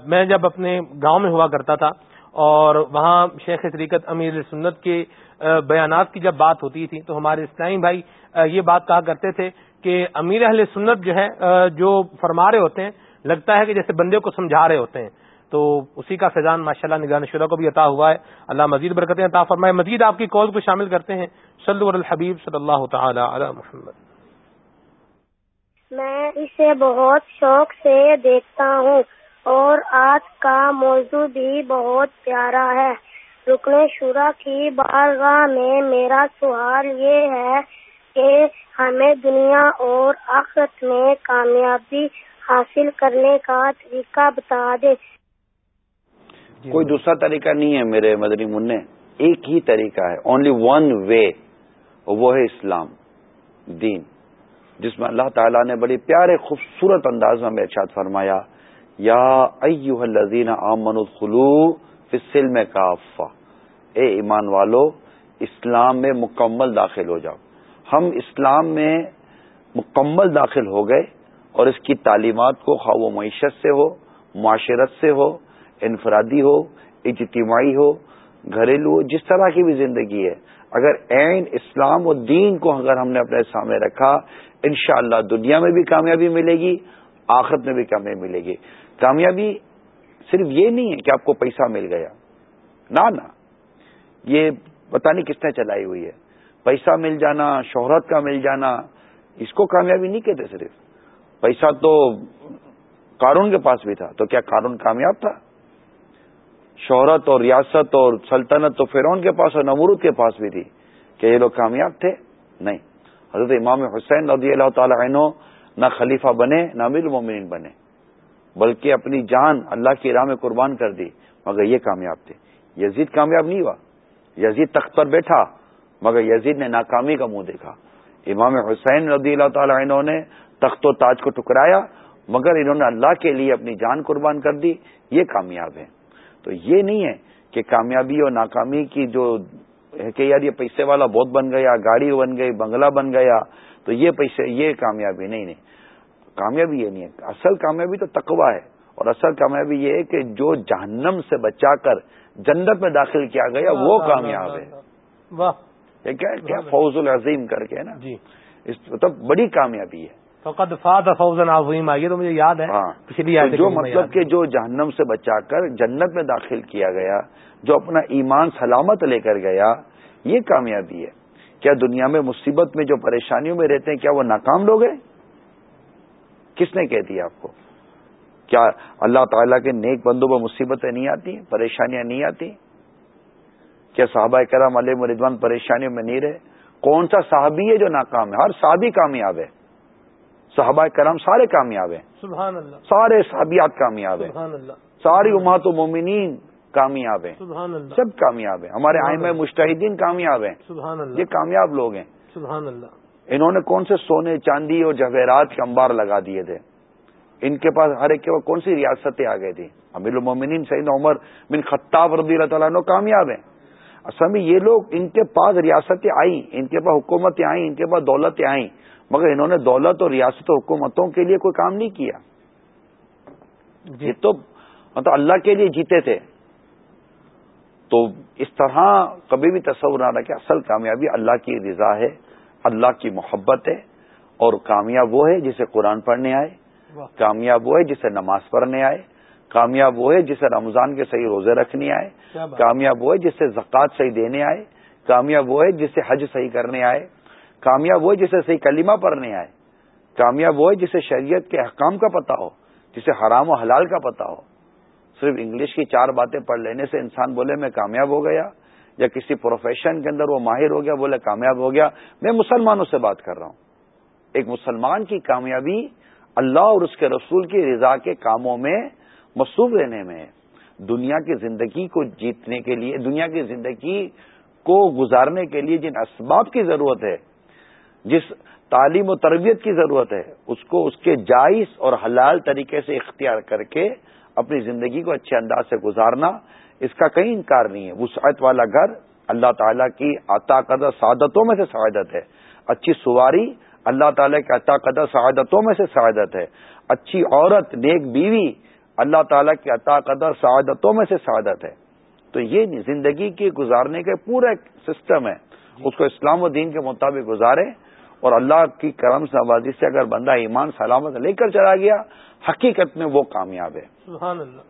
میں جب اپنے گاؤں میں ہوا کرتا تھا اور وہاں شیخ طریقت امیر سنت کے بیانات کی جب بات ہوتی تھی تو ہمارے اسلامی بھائی یہ بات کہا کرتے تھے کہ امیر اہل سنت جو ہے جو فرما رہے ہوتے ہیں، لگتا ہے کہ جیسے بندے کو سمجھا رہے ہوتے ہیں۔ تو اسی کا فیضان ماشاء اللہ نگران شدہ کو بھی عطا ہوا ہے۔ اللہ مزید برکتیں عطا فرمائے۔ مزید آپ کی کال کو شامل کرتے ہیں۔ صلی الحبیب صلی اللہ تعالی علی محمد۔ میں اسے بہت شوق سے دیکھتا ہوں اور آج کا موضوع بھی بہت پیارا ہے۔ رکن شورا کی بارگاہ میں میرا سوال یہ ہے کہ ہمیں دنیا اور آخرت میں کامیابی حاصل کرنے کا طریقہ بتا دے۔ جی، کوئی دوسرا طریقہ نہیں ہے میرے مدنی منع ایک ہی طریقہ ہے اونلی ون وے وہ ہے اسلام، دین۔ جس میں اللہ تعالیٰ نے بڑی پیارے، خوبصورت انداز میں ارشاد فرمایا، یا ایوہ الذین آمنوا خلو فصل میں کافا اے ایمان والو، اسلام میں مکمل داخل ہو جاؤ۔ ہم اسلام میں مکمل داخل ہو گئے اور اس کی تعلیمات کو خواہ و معیشت سے ہو، معاشرت سے ہو، انفرادی ہو، اجتماعی ہو، گھریلو ہو، جس طرح کی بھی زندگی ہے۔ اگر عین اسلام و دین کو اگر ہم نے اپنے سامنے رکھا، انشاءاللہ اللہ دنیا میں بھی کامیابی ملے گی، آخرت میں بھی کامیابی ملے گی۔ کامیابی صرف یہ نہیں ہے کہ آپ کو پیسہ مل گیا۔ نہ یہ پتہ نہیں کس نے چلائی ہوئی ہے۔ پیسہ مل جانا، شہرت کا مل جانا، اس کو کامیابی نہیں کہتے صرف۔ پیسہ تو قارون کے پاس بھی تھا، تو کیا قارون کامیاب تھا؟ شہرت اور ریاست اور سلطنت تو فرون کے پاس اور نمرود کے پاس بھی تھی کہ یہ لوگ کامیاب تھے؟ نہیں۔ حضرت امام حسین رضی اللہ تعالی عنہ نہ خلیفہ بنے، نہ امیر المومنین بنے، بلکہ اپنی جان اللہ کی راہ میں قربان کر دی، مگر یہ کامیاب تھے۔ یزید کامیاب نہیں ہوا۔ یزید تخت پر بیٹھا۔ مگر یزید نے ناکامی کا منہ دیکھا۔ امام حسین رضی اللہ تعالی عنہ نے تخت و تاج کو ٹکرایا مگر انہوں نے اللہ کے لیے اپنی جان قربان کر دی۔ یہ کامیاب ہے تو یہ نہیں ہے کہ کامیابی اور ناکامی کی جو ہے کہ یار یہ پیسے والا بہت بن گیا گاڑی بن گئی بنگلہ بن گیا تو یہ پیسے یہ کامیابی نہیں نہیں۔ کامیابی یہ نہیں ہے۔ اصل کامیابی تو تقوا ہے۔ اور اصل کامیابی یہ ہے کہ جو جہنم سے بچا کر جنت میں داخل کیا گیا وہ کامیاب ہے۔ کیا فوز العظیم کر کے نا؟ جی۔ مطلب بڑی کامیابی ہے۔ فقط فاد فوزن عظیم آئیے تو مجھے یاد ہے۔ ہاں۔ جو مطلب کہ جو جہنم سے بچا کر جنت میں داخل کیا گیا جو اپنا ایمان سلامت لے کر گیا یہ کامیابی ہے۔ کیا دنیا میں مصیبت میں جو پریشانیوں میں رہتے ہیں کیا وہ ناکام لوگ ہیں؟ کس نے کہہ دیا آپ کو؟ کیا اللہ تعالیٰ کے نیک بندوں پر مصیبتیں نہیں آتی پریشانیاں نہیں آتی کیا صحابہ کرام علیہ مردوان پریشانیوں میں نہیں رہے؟ کون سا صحابی ہے جو ناکام ہے؟ ہر صحابی کامیاب ہے۔ صحابہ کرام سارے کامیاب ہیں۔ سبحان اللہ سارے صحابیات کامیاب ہیں۔ سبحان اللہ ساری امات و مومنین کامیاب ہیں۔ سبحان اللہ سب کامیاب ہیں۔ ہمارے آئم مشتحدین کامیاب ہیں۔ سبحان اللہ یہ کامیاب لوگ ہیں۔ سبحان اللہ انہوں نے کون سے سونے چاندی اور جواہرات کے انبار لگا دیے تھے؟ ان کے پاس ہر ایک کے وہ کون سی ریاستیں آ گئی تھی امیر المومنین سعید عمر بن خطاب رضی اللہ تعالیٰ کامیاب ہیں۔ اصل میں یہ لوگ ان کے پاس ریاستیں آئیں ان کے پاس حکومتیں آئیں ان کے پاس دولتیں آئیں مگر انہوں نے دولت اور ریاست حکومتوں کے لیے کوئی کام نہیں کیا۔ جی۔ یہ تو مطلب اللہ کے لیے جیتے تھے۔ تو اس طرح کبھی بھی تصور نہ رکھے اصل کامیابی اللہ کی رضا ہے اللہ کی محبت ہے اور کامیاب وہ ہے جسے قرآن پڑھنے آئے کامیاب وہ ہے جسے نماز پڑھنے آئے کامیاب وہ ہے جسے رمضان کے صحیح روزے رکھنے آئے۔ کامیاب وہ ہے جسے زکوٰۃ صحیح دینے آئے، کامیاب وہ ہے جسے حج صحیح کرنے آئے، کامیاب وہ جسے صحیح کلمہ پڑھنے آئے، کامیاب وہ ہے جسے شریعت کے احکام کا پتہ ہو جسے حرام و حلال کا پتہ ہو۔ صرف انگلش کی چار باتیں پڑھ لینے سے انسان بولے میں کامیاب ہو گیا، یا کسی پروفیشن کے اندر وہ ماہر ہو گیا بولے کامیاب ہو گیا۔ میں مسلمانوں سے بات کر رہا ہوں۔ ایک مسلمان کی کامیابی اللہ اور اس کے رسول کی رضا کے کاموں میں مصروف رہنے میں ہے۔ دنیا کی زندگی کو جیتنے کے لیے، دنیا کی زندگی کو گزارنے کے لیے جن اسباب کی ضرورت ہے، جس تعلیم و تربیت کی ضرورت ہے، اس کو اس کے جائز اور حلال طریقے سے اختیار کر کے اپنی زندگی کو اچھے انداز سے گزارنا اس کا کئی انکار نہیں ہے۔ وسعت والا گھر اللہ تعالیٰ کی عطا قدر سعادتوں میں سے سعادت ہے۔ اچھی سواری اللہ تعالیٰ کی عطا قدر سعادتوں میں سے سعادت ہے۔ اچھی عورت، نیک بیوی اللہ تعالیٰ کی عطا قدر سعادتوں میں سے سعادت ہے۔ تو یہ زندگی کی گزارنے کا پورا سسٹم ہے۔ اس کو اسلام و دین کے مطابق گزارے اور اللہ کی کرم سے آبادی سے اگر بندہ ایمان سلامت لے کر چلا گیا حقیقت میں وہ کامیاب ہے۔ سبحان اللہ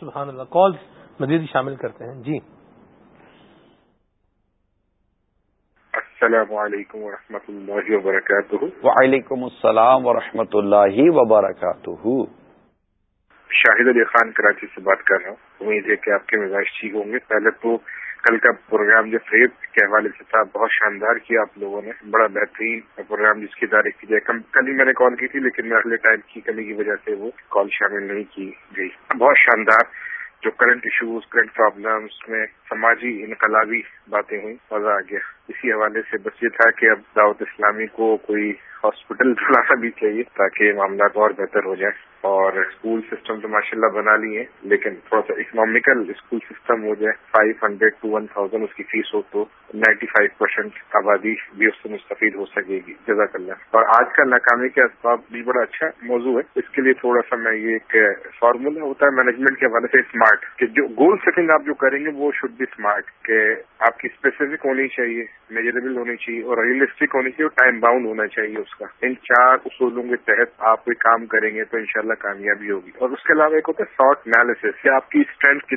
سبحان اللہ۔ کال مزید شامل کرتے ہیں۔ جی۔ السلام علیکم و اللہ وبرکاتہ۔ وعلیکم السلام و اللہ وبرکاتہ۔ شاہد علی خان کراچی سے بات کر رہا ہوں۔ امید ہے کہ آپ کے مزاج ٹھیک ہوں گے۔ پہلے تو کل کا پروگرام جو فیب کے حوالے سے تھا، بہت شاندار کیا آپ لوگوں نے۔ بڑا بہترین پروگرام جس کی تعریف کی جائے۔ کل ہی میں نے کال کی تھی، لیکن میں اگلے ٹائم کی کمی کی وجہ سے وہ کال شامل نہیں کی گئی۔ بہت شاندار جو کرنٹ ایشوز کرنٹ پرابلمس میں سماجی انقلابی باتیں ہوئی مزہ آ گیا۔ اسی حوالے سے بس یہ تھا کہ اب دعوت اسلامی کو کوئی ہاسپٹل بنانا بھی چاہیے تاکہ معاملات اور بہتر ہو جائیں اور اسکول سسٹم تو ماشاء اللہ بنا لی لیکن تھوڑا سا اکنامیکل اسکول سسٹم ہو جائے five hundred to one thousand اس کی فیس ہو تو نائنٹی فائیو پرسینٹ آبادی بھی اس سے مستفید ہو سکے گی۔ جزاک اللہ اور آج کا ناکامی کے اسباب بھی بڑا اچھا موضوع ہے۔ اس کے لیے تھوڑا سا میں یہ ایک فارمولا ہوتا ہے مینجمنٹ کے حوالے سے اسمارٹ کہ جو گول سیٹنگ آپ جو کریں گے وہ شوڈ بی اسمارٹ کہ آپ کی اسپیسیفک ہونی چاہیے۔ میجریبل ہونی چاہیے اور ریئلسٹک ہونی چاہیے اور ٹائم باؤنڈ ہونا چاہیے اس کا۔ ان چار اصولوں کے تحت آپ کوئی کام کریں گے تو انشاءاللہ کامیابی ہوگی۔ اور اس کے علاوہ ایک ہوتا ہے شارٹ انالیس کہ آپ کی اسٹرینتھ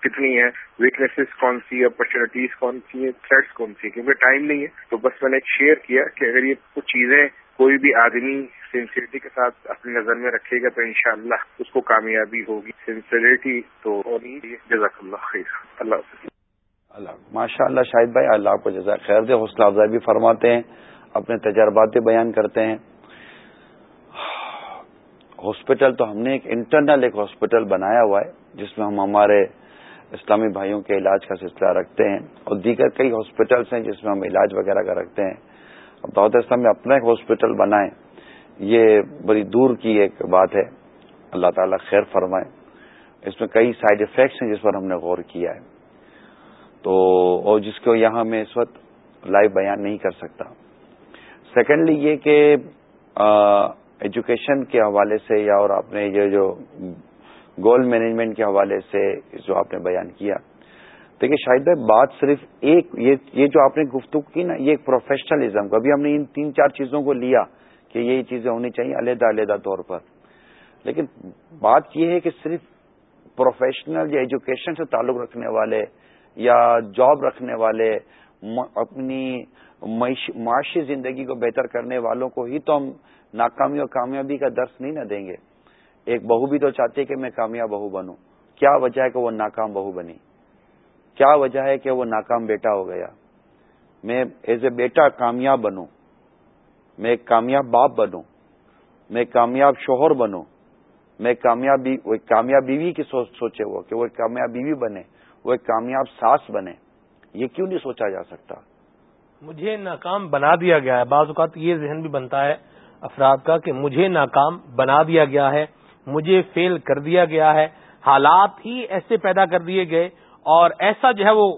کتنی ہے ویکنیسز کون سی اپرچونیٹیز کون سی ہیں تھریٹس کون سی کیونکہ ٹائم نہیں ہے۔ تو بس میں نے ایک شیئر کیا کہ اگر یہ کچھ چیزیں کوئی بھی آدمی سنسیئرٹی کے ساتھ اپنی نظر میں رکھے گا تو انشاءاللہ اس کو کامیابی ہوگی۔ سنسیئرٹی تو ہونی جزاک اللہ خیر۔ اللہ حافظ۔ اللہ ماشاء اللہ شاہد بھائی، اللہ کو جزاک خیر دے حوصلہ افزائی بھی فرماتے ہیں، اپنے تجربات بیان کرتے ہیں۔ ہاسپٹل تو ہم نے ایک انٹرنل ایک ہاسپٹل بنایا ہوا ہے، جس میں ہم ہمارے اسلامی بھائیوں کے علاج کا سلسلہ رکھتے ہیں اور دیگر کئی ہاسپٹلس ہیں جس میں ہم علاج وغیرہ کا رکھتے ہیں۔ اب دعوت اسلام میں اپنا ایک ہاسپٹل بنائیں، یہ بڑی دور کی ایک بات ہے۔ اللہ تعالیٰ خیر فرمائے۔ اس میں کئی سائڈ افیکٹس ہیں جس پر ہم نے غور کیا ہے۔ تو اور جس کو یہاں میں اس وقت لائیو بیان نہیں کر سکتا۔ سیکنڈلی یہ کہ ایجوکیشن کے حوالے سے یا اور آپ نے یہ جو گول مینجمنٹ کے حوالے سے جو آپ نے بیان کیا۔ دیکھیے شاہد بھائی بات صرف ایک، یہ جو آپ نے گفتگو کی نا، یہ ایک پروفیشنلزم کا۔ ابھی ہم نے ان تین چار چیزوں کو لیا کہ یہی چیزیں ہونی چاہیے علیحدہ علیحدہ طور پر۔ لیکن بات یہ ہے کہ صرف پروفیشنل یا ایجوکیشن سے تعلق رکھنے والے یا جاب رکھنے والے اپنی معاشی زندگی کو بہتر کرنے والوں کو ہی تو ہم ناکامی اور کامیابی کا درس نہیں نہ دیں گے۔ ایک بہو بھی تو چاہتی ہے کہ میں کامیاب بہو بنوں۔ کیا وجہ ہے کہ وہ ناکام بہو بنی؟ کیا وجہ ہے کہ وہ ناکام بیٹا ہو گیا؟ میں ایز اے بیٹا کامیاب بنوں۔ میں ایک کامیاب باپ بنوں۔ میں کامیاب شوہر بنوں۔ میں کامیاب کامیاب بیوی کی سوچے وہ کہ وہ کامیاب بیوی بنے۔ وہ ایک کامیاب ساس بنے یہ کیوں نہیں سوچا جا سکتا؟ مجھے ناکام بنا دیا گیا ہے۔ بعض اوقات یہ ذہن بھی بنتا ہے افراد کا کہ مجھے ناکام بنا دیا گیا ہے مجھے فیل کر دیا گیا ہے۔ حالات ہی ایسے پیدا کر دیے گئے اور ایسا جو ہے وہ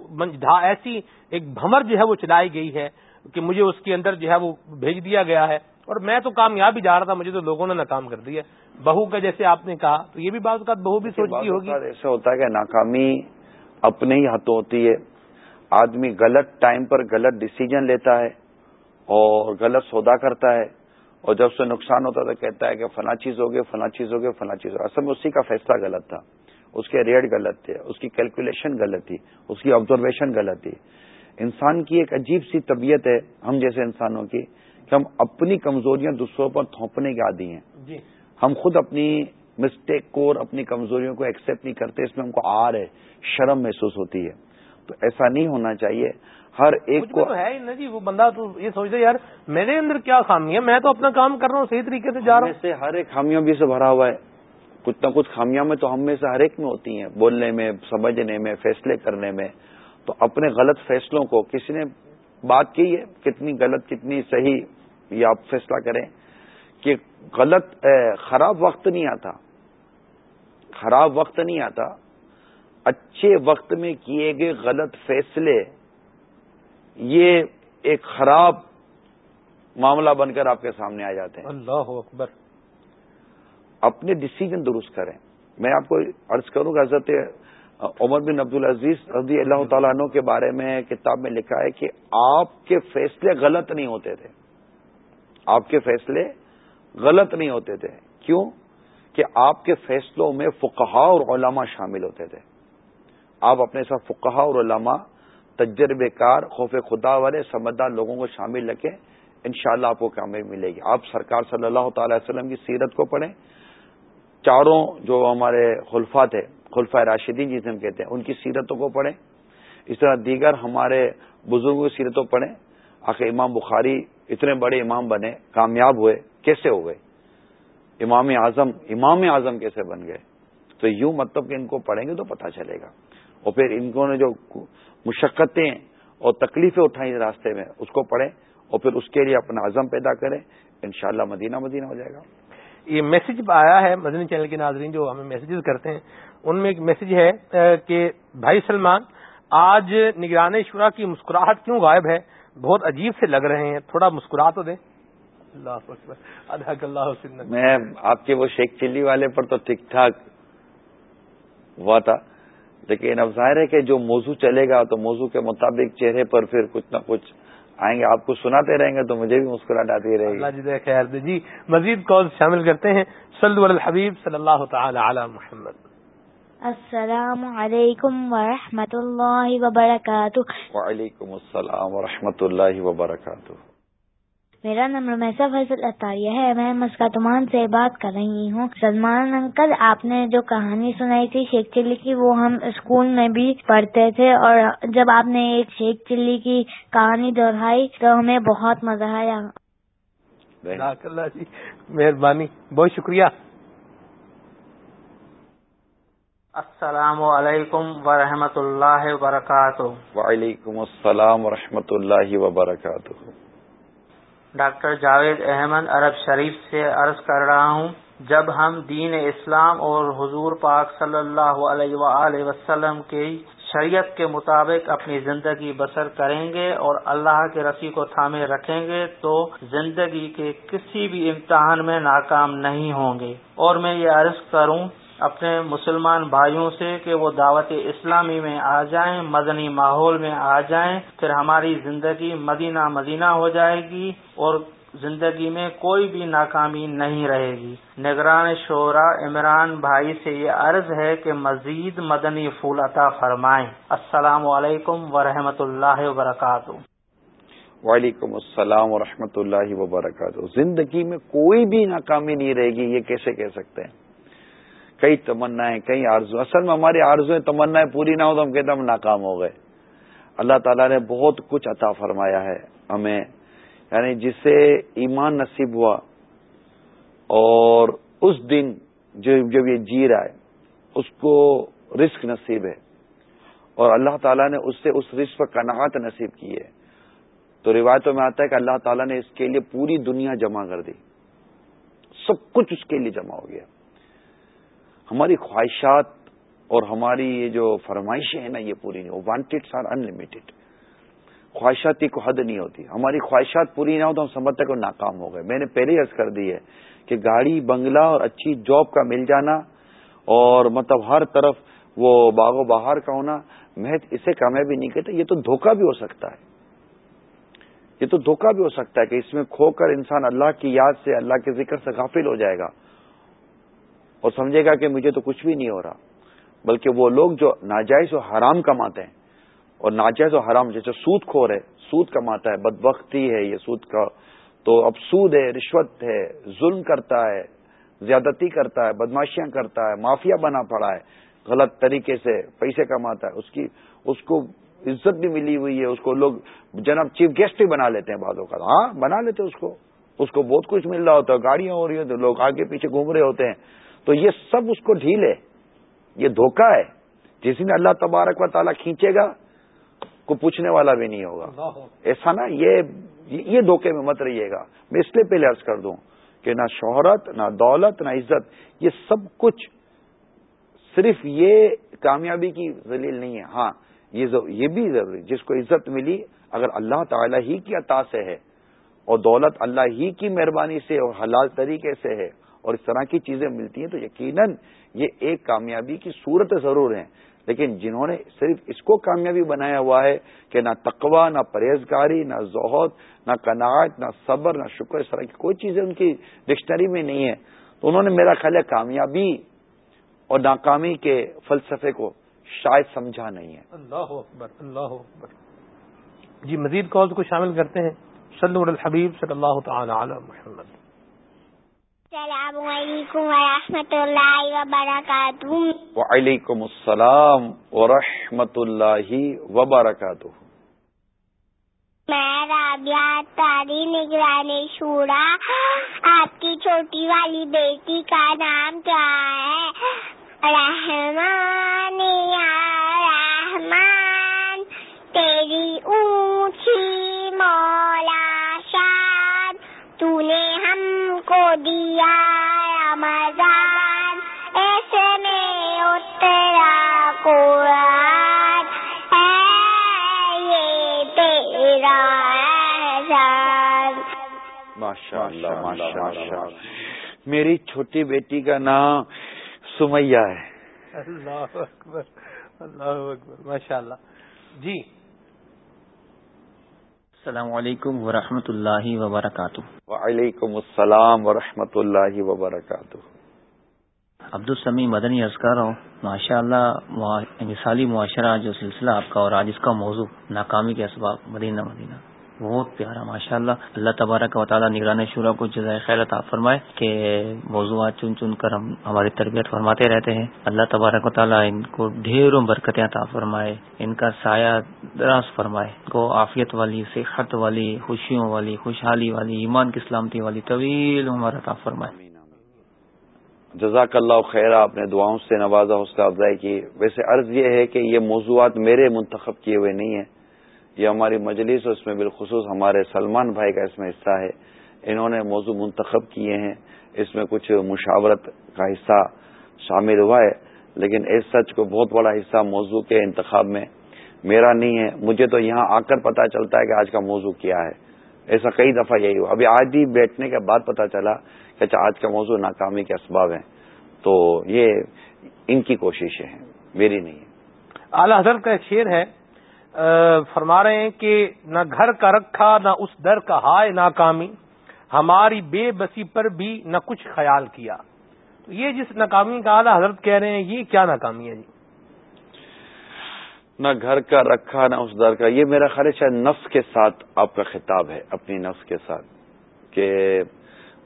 ایسی ایک بھمر جو ہے وہ چلائی گئی ہے کہ مجھے اس کے اندر جو ہے وہ بھیج دیا گیا ہے۔ اور میں تو کامیاب ہی جا رہا تھا مجھے تو لوگوں نے ناکام کر دیا۔ بہو کا جیسے آپ نے کہا تو یہ بھی بعض اوقات بہو بھی سوچتی ہوگی۔ ایسا ہوتا ہے کہ ناکامی اپنے ہی ہاتھوں ہوتی ہے۔ آدمی غلط ٹائم پر غلط ڈسیزن لیتا ہے اور غلط سودا کرتا ہے اور جب سے نقصان ہوتا تو کہتا ہے کہ فلاں چیز ہو گئی فلاں چیز ہو گئی فلاں چیز ہو اصل میں اسی کا فیصلہ غلط تھا۔ اس کے ریٹ غلط تھے اس کی کیلکولیشن غلط تھی اس کی آبزرویشن غلط تھی۔ انسان کی ایک عجیب سی طبیعت ہے ہم جیسے انسانوں کی کہ ہم اپنی کمزوریاں دوسروں پر تھوپنے کے عادی ہیں۔ جی۔ ہم خود اپنی مسٹیک کو اور اپنی کمزوریوں کو ایکسپٹ نہیں کرتے اس میں ہم کو آر ہے شرم محسوس ہوتی ہے۔ تو ایسا نہیں ہونا چاہیے۔ ہر ایک کو ہے نا جی وہ بندہ تو یہ سوچتا یار میرے اندر کیا خامی ہے؟ میں تو اپنا کام کر رہا ہوں صحیح طریقے سے جا رہا ہوں سے ہر ایک خامیوں بھی سے بھرا ہوا ہے۔ کچھ نہ کچھ خامیاں میں تو ہم میں سے ہر ایک میں ہوتی ہیں بولنے میں سمجھنے میں فیصلے کرنے میں۔ تو اپنے غلط فیصلوں کو کسی نے بات کی ہے کتنی غلط کتنی صحیح یہ آپ فیصلہ کریں کہ غلط خراب وقت نہیں آتا۔ خراب وقت نہیں آتا اچھے وقت میں کیے گئے غلط فیصلے یہ ایک خراب معاملہ بن کر آپ کے سامنے آ جاتے ہیں۔ اللہ اکبر۔ اپنے ڈسیزن درست کریں۔ میں آپ کو عرض کروں گا حضرت عمر بن عبد العزیز رضی اللہ تعالیٰ عنہ کے بارے میں کتاب میں لکھا ہے کہ آپ کے فیصلے غلط نہیں ہوتے تھے۔ آپ کے فیصلے غلط نہیں ہوتے تھے۔ کیوں؟ کہ آپ کے فیصلوں میں فقہا اور علماء شامل ہوتے تھے۔ آپ اپنے ساتھ فقہا اور علماء تجربے کار خوف خدا والے، سمجھدار لوگوں کو شامل رکھیں۔ انشاءاللہ آپ کو کامیابی ملے گی۔ آپ سرکار صلی اللہ تعالی وسلم کی سیرت کو پڑھیں۔ چاروں جو ہمارے خلفات ہے خلفۂ راشدین جسے ہم کہتے ہیں، ان کی سیرتوں کو پڑھیں۔ اس طرح دیگر ہمارے بزرگوں کی سیرتوں پڑھیں۔ آخر امام بخاری اتنے بڑے امام بنے، کامیاب ہوئے، کیسے ہو گئے؟ امام اعظم امام اعظم کیسے بن گئے؟ تو یوں مطلب کہ ان کو پڑھیں گے تو پتہ چلے گا۔ اور پھر ان کو نے جو مشقتیں اور تکلیفیں اٹھائیں راستے میں، اس کو پڑھیں اور پھر اس کے لیے اپنا عزم پیدا کریں۔ انشاءاللہ مدینہ مدینہ ہو جائے گا۔ یہ میسج آیا ہے مدنی چینل کے ناظرین جو ہمیں میسیجز کرتے ہیں، ان میں ایک میسج ہے کہ بھائی سلمان، آج نگران شورا کی مسکراہٹ کیوں غائب ہے؟ بہت عجیب سے لگ رہے ہیں، تھوڑا مسکرا تو دیں۔ اللہ میں آپ کے وہ شیخ چلی والے پر تو ٹھیک ٹھاک ہوا تھا لیکن اب ظاہر ہے کہ جو موضوع چلے گا تو موضوع کے مطابق چہرے پر پھر کچھ نہ کچھ آئیں گے۔ آپ کو سناتے رہیں گے تو مجھے بھی مسکراہٹ آتی رہے گی۔ اللہ جی خیر جی مزید کال شامل کرتے ہیں؟ صلی الحبیب صلی اللہ تعالی علی محمد۔ السلام علیکم ورحمۃ اللہ وبرکاتہ۔ وعلیکم السلام ورحمۃ اللہ وبرکاتہ۔ میرا نام رمیسا فیصل اطاریہ ہے میں مسکاتمان سے بات کر رہی ہوں۔ سلمان انکل آپ نے جو کہانی سنائی تھی شیخ چلی کی وہ ہم اسکول میں بھی پڑھتے تھے۔ اور جب آپ نے ایک شیخ چلی کی کہانی دہرائی تو ہمیں بہت مزہ آیا۔ جی مہربانی بہت شکریہ۔ السلام علیکم ورحمۃ اللہ وبرکاتہ۔ وعلیکم السلام ورحمۃ اللہ وبرکاتہ۔ ڈاکٹر جاوید احمد عرب شریف سے عرض کر رہا ہوں، جب ہم دین اسلام اور حضور پاک صلی اللہ علیہ وآلہ وسلم کی شریعت کے مطابق اپنی زندگی بسر کریں گے اور اللہ کے رسی کو تھامے رکھیں گے، تو زندگی کے کسی بھی امتحان میں ناکام نہیں ہوں گے۔ اور میں یہ عرض کروں اپنے مسلمان بھائیوں سے کہ وہ دعوت اسلامی میں آ جائیں، مدنی ماحول میں آ جائیں، پھر ہماری زندگی مدینہ مدینہ ہو جائے گی اور زندگی میں کوئی بھی ناکامی نہیں رہے گی۔ نگران شعرا عمران بھائی سے یہ عرض ہے کہ مزید مدنی پھول عطا فرمائیں۔ السلام علیکم ورحمۃ اللہ وبرکاتہ۔ وعلیکم السلام ورحمۃ اللہ وبرکاتہ۔ زندگی میں کوئی بھی ناکامی نہیں رہے گی، یہ کیسے کہہ سکتے ہیں؟ کئی تمنا کئی آرزو۔ اصل میں ہماری آرزویں تمنا پوری نہ ہو تو ہم کہتے ہم ناکام ہو گئے۔ اللہ تعالیٰ نے بہت کچھ عطا فرمایا ہے ہمیں۔ یعنی جسے ایمان نصیب ہوا اور اس دن جو جب یہ جی رہا ہے اس کو رزق نصیب ہے۔ اور اللہ تعالیٰ نے اس سے اس رزق پر کناعت نصیب کی ہے۔ تو روایتوں میں آتا ہے کہ اللہ تعالیٰ نے اس کے لیے پوری دنیا جمع کر دی۔ سب کچھ اس کے لیے جمع ہو گیا۔ ہماری خواہشات اور ہماری یہ جو فرمائشیں ہیں نا، یہ پوری نہیں وانٹیڈ آر ان لمیٹڈ خواہشات کی کوئی حد نہیں ہوتی۔ ہماری خواہشات پوری نہ ہو تو ہم سمجھتے کہ ناکام ہو گئے۔ میں نے پہلے عرض کر دی ہے کہ گاڑی، بنگلہ اور اچھی جاب کا مل جانا اور مطلب ہر طرف وہ باغ و بہار کا ہونا میں اسے کامیابی نہیں کہتا یہ تو دھوکہ بھی ہو سکتا ہے۔ یہ تو دھوکہ بھی ہو سکتا ہے کہ اس میں کھو کر انسان اللہ کی یاد سے، اللہ کے ذکر سے غافل ہو جائے گا۔ اور سمجھے گا کہ مجھے تو کچھ بھی نہیں ہو رہا، بلکہ وہ لوگ جو ناجائز و حرام کماتے ہیں، اور ناجائز و حرام جیسے سود کھور ہے، سود کماتا ہے، بدبختی ہے یہ سود کا، تو اب سود ہے، رشوت ہے، ظلم کرتا ہے، زیادتی کرتا ہے، بدماشیاں کرتا ہے، مافیا بنا پڑا ہے، غلط طریقے سے پیسے کماتا ہے، اس کی، اس کو عزت بھی ملی ہوئی ہے، اس کو لوگ جناب چیف گیسٹ بھی بنا لیتے ہیں بعدوں کا ہاں بنا لیتے اس کو اس کو بہت کچھ مل رہا ہوتا ہے، گاڑیاں ہو رہی ہوتی لوگ آگے پیچھے گھوم رہے ہوتے ہیں تو یہ سب اس کو ڈھیل ہے۔ یہ دھوکہ ہے۔ جس دن اللہ تبارک و تعالیٰ کھینچے گا کو پوچھنے والا بھی نہیں ہوگا۔ ایسا نا یہ یہ دھوکے میں مت رہیے گا۔ میں اس لیے پہلے عرض کر دوں کہ نہ شہرت نہ دولت نہ عزت یہ سب کچھ صرف یہ کامیابی کی ذلیل نہیں ہے۔ ہاں یہ بھی ضروری جس کو عزت ملی اگر اللہ تعالی ہی کی عطا سے ہے اور دولت اللہ ہی کی مہربانی سے اور حلال طریقے سے ہے اور اس طرح کی چیزیں ملتی ہیں تو یقیناً یہ ایک کامیابی کی صورت ضرور ہیں لیکن جنہوں نے صرف اس کو کامیابی بنایا ہوا ہے کہ نہ تقوا نہ پرہیزگاری، نہ زہد، نہ کناٹ نہ صبر، نہ شکر، اس طرح کی کوئی چیزیں ان کی ڈکشنری میں نہیں ہے۔ تو انہوں نے میرا خیال ہے کامیابی اور ناکامی کے فلسفے کو شاید سمجھا نہیں ہے۔ اللہ اکبر اللہ اکبر۔ جی مزید کال کو شامل کرتے ہیں۔ صلی الحبیب صلی اللہ تعالی علی محمد السلام علیکم ورحمۃ اللہ وبرکاتہ۔ وعلیکم السلام ورحمۃ اللہ وبرکاتہ۔ میں رابعہ تاری نگرانی شورا آپ کی چھوٹی والی بیٹی کا نام کیا ہے؟ رحمان یا رحمان تیری او دیا رمضان ایسے میں اترا قرآن ہے یہ تیرا احسان ماشاء اللہ ماشاء اللہ میری چھوٹی بیٹی کا نام سمیہ ہے اللہ اکبر اللہ اکبر ماشاء اللہ جی السلام علیکم ورحمۃ اللہ وبرکاتہ۔ وعلیکم السلام ورحمۃ اللہ وبرکاتہ۔ عبدالسمی مدنی عرض کر رہا ہوں ماشاء اللہ مثالی معاشرہ جو سلسلہ آپ کا اور آج اس کا موضوع ناکامی کے اسباب مدینہ مدینہ۔ بہت پیارا ماشاء اللہ اللہ تبارک و تعالیٰ نگران شورا کو جزائے خیر عطا فرمائے کہ موضوعات چن چن کر ہم ہماری تربیت فرماتے رہتے ہیں۔ اللہ تبارک و تعالیٰ ان کو ڈھیروں برکتیں عطا فرمائے، ان کا سایہ دراز فرمائے۔ کو عافیت والی، صحت والی، خوشیوں والی، خوشحالی والی، ایمان کی سلامتی والی طویل عمر عطا فرمائے۔ جزاک اللہ خیر، آپ نے دعاؤں سے نوازا حوصلہ افزائی کی۔ ویسے عرض یہ ہے کہ یہ موضوعات میرے منتخب کیے ہوئے نہیں ہیں۔ یہ ہماری مجلس اور اس میں بالخصوص ہمارے سلمان بھائی کا اس میں حصہ ہے۔ انہوں نے موضوع منتخب کیے ہیں۔ اس میں کچھ مشاورت کا حصہ شامل ہوا ہے، لیکن اس سچ کو بہت بڑا حصہ موضوع کے انتخاب میں میرا نہیں ہے۔ مجھے تو یہاں آ کر پتا چلتا ہے کہ آج کا موضوع کیا ہے۔ ایسا کئی دفعہ یہی ہوا۔ ابھی آج ہی بیٹھنے کے بعد پتا چلا کہ اچھا آج کا موضوع ناکامی کے اسباب ہیں۔ تو یہ ان کی کوششیں ہیں، میری نہیں ہے۔ اعلی حضرت کا ایک شعر ہے۔ فرما رہے ہیں کہ نہ گھر کا رکھا، نہ اس در کا ہائے ناکامی، ہماری بے بسی پر بھی نہ کچھ خیال کیا۔ تو یہ جس ناکامی کا اعلیٰ حضرت کہہ رہے ہیں، یہ کیا ناکامی ہے جی؟ نہ گھر کا رکھا، نہ اس در کا۔ یہ میرا خیال شاید نفس کے ساتھ آپ کا خطاب ہے، اپنی نفس کے ساتھ، کہ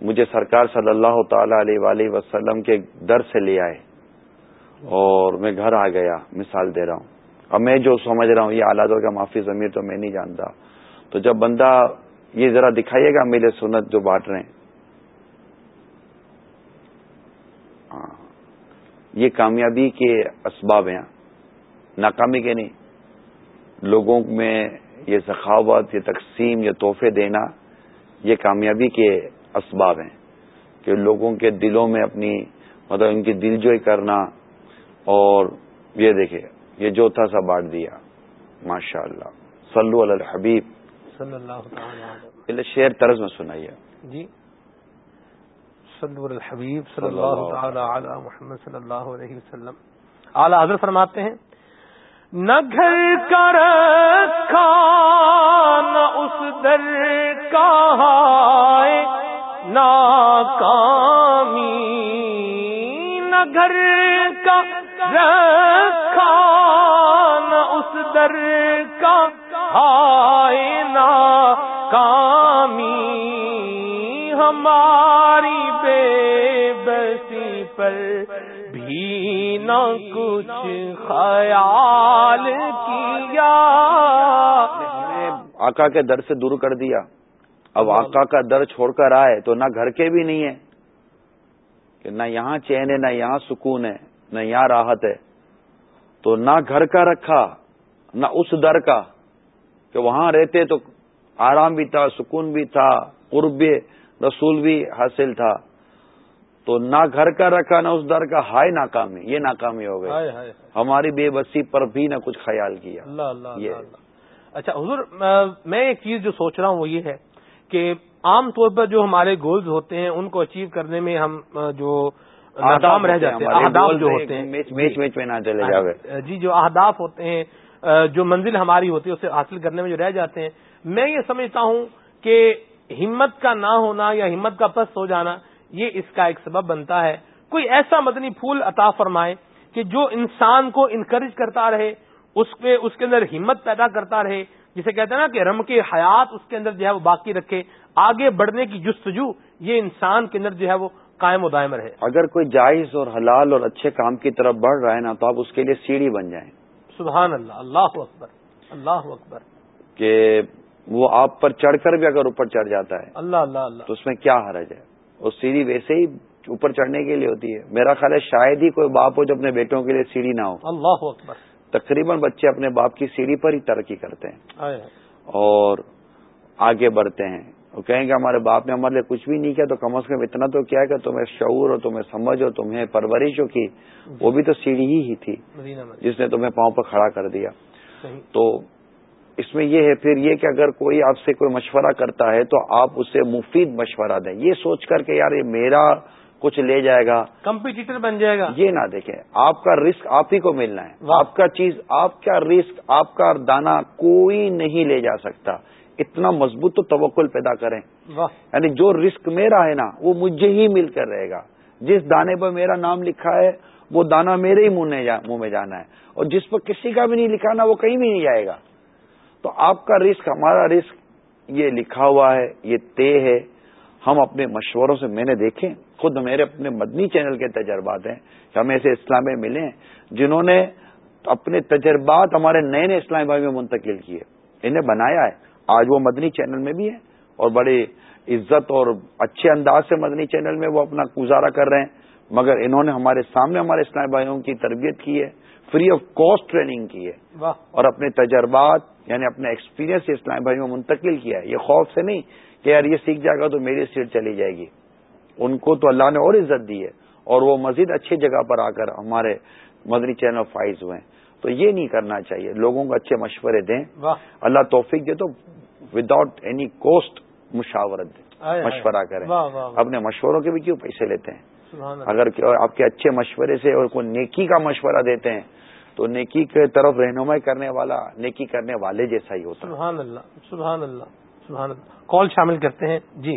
مجھے سرکار صلی اللہ تعالی علیہ وآلہ وسلم کے در سے لے آئے اور میں گھر آ گیا، مثال دے رہا ہوں۔ اب میں جو سمجھ رہا ہوں، یہ آلات کا معافی ضمیر تو میں نہیں جانتا۔ تو جب بندہ یہ ذرا دکھائیے گا، میرے سنت جو بانٹ رہے ہیں۔ ہاں۔ یہ کامیابی کے اسباب ہیں۔ ناکامی کے نہیں۔ لوگوں میں یہ سخاوت، یہ تقسیم، یہ تحفے دینا، یہ کامیابی کے اسباب ہیں۔ کہ لوگوں کے دلوں میں اپنی مطلب ان کی دل جوئی کرنا اور یہ دیکھے یہ جو تھا سا بانٹ دیا۔ ماشاء اللہ صلو علی الحبیب۔ صلی اللہ شعر طرز میں سنائیے۔ جی۔ صلو علی الحبیب صلی اللہ تعالی علی محمد صلی اللہ علیہ وسلم۔ اعلی حضرت فرماتے ہیں نہ گھر کا رکھا نہ اس در کا ناکامی نہ گھر کا رکھا نہ اس در کا ہائے کامی ہماری بے بسی پر بھی نہ کچھ خیال کیا۔ آقا کے در سے دور کر دیا۔ اب آقا کا در چھوڑ کر آئے تو نہ گھر کے بھی نہیں ہے۔ کہ نہ یہاں چین ہے، نہ یہاں سکون ہے۔ نہ یہاں راحت ہے۔ تو نہ گھر کا رکھا نہ اس در کا۔ کہ وہاں رہتے تو آرام بھی تھا سکون بھی تھا قرب رسول بھی حاصل تھا۔ تو نہ گھر کا رکھا نہ اس در کا۔ ہائے ناکامی یہ ناکامی ہو گئی۔ ہماری بے بسی پر بھی نہ کچھ خیال کیا۔ اللہ اللہ اچھا حضور میں ایک چیز جو سوچ رہا ہوں وہ یہ ہے کہ عام طور پر جو ہمارے گولز ہوتے ہیں ان کو اچیو کرنے میں ہم جو ناکام رہ جاتے ہیں اہداف جو ہوتے ہیں میچ میچ میں نہ چلے جاوے۔ جی جو اہداف ہوتے ہیں جو منزل ہماری ہوتی ہے اسے حاصل کرنے میں جو رہ جاتے ہیں میں یہ سمجھتا ہوں کہ ہمت کا نہ ہونا یا ہمت کا پست ہو جانا یہ اس کا ایک سبب بنتا ہے۔ کوئی ایسا مدنی پھول عطا فرمائے کہ جو انسان کو انکریج کرتا رہے اس پہ اس کے اندر ہمت پیدا کرتا رہے جسے کہتے ہیں نا کہ رم کے حیات اس کے اندر جو ہے وہ باقی رکھے آگے بڑھنے کی جستجو یہ انسان کے اندر جو ہے وہ قائم و دائم رہے۔ اگر کوئی جائز اور حلال اور اچھے کام کی طرف بڑھ رہا ہے نا تو آپ اس کے لیے سیڑھی بن جائیں۔ سبحان اللہ اللہ اکبر اللہ اکبر۔ کہ وہ آپ پر چڑھ کر بھی اگر اوپر چڑھ جاتا ہے اللہ اللہ اللہ۔ تو اس میں کیا حرج ہے؟ وہ سیڑھی ویسے ہی اوپر چڑھنے کے لیے ہوتی ہے۔ میرا خیال ہے شاید ہی کوئی باپ ہو جو اپنے بیٹوں کے لیے سیڑھی نہ ہو۔ اللہ اکبر۔ تقریباً بچے اپنے باپ کی سیڑھی پر ہی ترقی کرتے ہیں۔ اور آگے بڑھتے ہیں۔ وہ کہیں گے ہمارے باپ نے ہمارے لیے کچھ بھی نہیں کیا تو کم از کم اتنا تو کیا کہ تمہیں شعور ہو تمہیں سمجھ ہو تمہیں پرورش ہو کی وہ بھی تو سیڑھی ہی تھی جس نے تمہیں پاؤں پر کھڑا کر دیا۔ تو اس میں یہ ہے پھر یہ کہ اگر کوئی آپ سے کوئی مشورہ کرتا ہے تو آپ اسے مفید مشورہ دیں۔ یہ سوچ کر کے یار یہ میرا کچھ لے جائے گا۔ کمپیٹیٹر بن جائے گا۔ یہ نہ دیکھیں آپ کا رسک آپ ہی کو ملنا ہے۔ آپ کا چیز آپ کا رسک آپ کا دانا کوئی نہیں لے جا سکتا۔ اتنا مضبوط تو توکل پیدا کریں۔ یعنی جو رسک میرا ہے نا وہ مجھے ہی مل کر رہے گا۔ جس دانے پر میرا نام لکھا ہے وہ دانا میرے ہی منہ میں جانا ہے۔ اور جس پر کسی کا بھی نہیں لکھا نا وہ کہیں بھی نہیں جائے گا۔ تو آپ کا رسک ہمارا رسک یہ لکھا ہوا ہے یہ طے ہے۔ ہم اپنے مشوروں سے میں نے دیکھے خود میرے اپنے مدنی چینل کے تجربات ہیں۔ کہ ہمیں ایسے اسلام میں ملے جنہوں نے اپنے تجربات ہمارے نئے نئے اسلام بھائی میں منتقل کیے۔ انہیں بنایا ہے۔ آج وہ مدنی چینل میں بھی ہیں اور بڑے عزت اور اچھے انداز سے مدنی چینل میں وہ اپنا گزارا کر رہے ہیں۔ مگر انہوں نے ہمارے سامنے ہمارے اسلام بھائیوں کی تربیت کی ہے فری آف کاسٹ ٹریننگ کی ہے اور اپنے تجربات یعنی اپنے ایکسپیرینس اسلام بھائیوں میں منتقل کیا ہے۔ یہ خوف سے نہیں کہ یار یہ سیکھ جائے گا تو میری سیٹ چلی جائے گی۔ ان کو تو اللہ نے اور عزت دی ہے اور وہ مزید اچھی جگہ پر آ کر ہمارے مدنی چینل فائز ہوئے تو یہ نہیں کرنا چاہیے۔ لوگوں کو اچھے مشورے دیں۔ اللہ توفیق دے تو وداؤٹ اینی کوسٹ مشاورت دیں مشورہ کریں۔ اپنے مشوروں کے بھی کیوں پیسے لیتے ہیں؟ اگر آپ کے اچھے مشورے سے اور کوئی نیکی کا مشورہ دیتے ہیں تو نیکی کے طرف رہنمائی کرنے والا نیکی کرنے والے جیسا ہی ہوتا سبحان اللہ سبحان اللہ سبحان اللہ۔ کال شامل کرتے ہیں۔ جی۔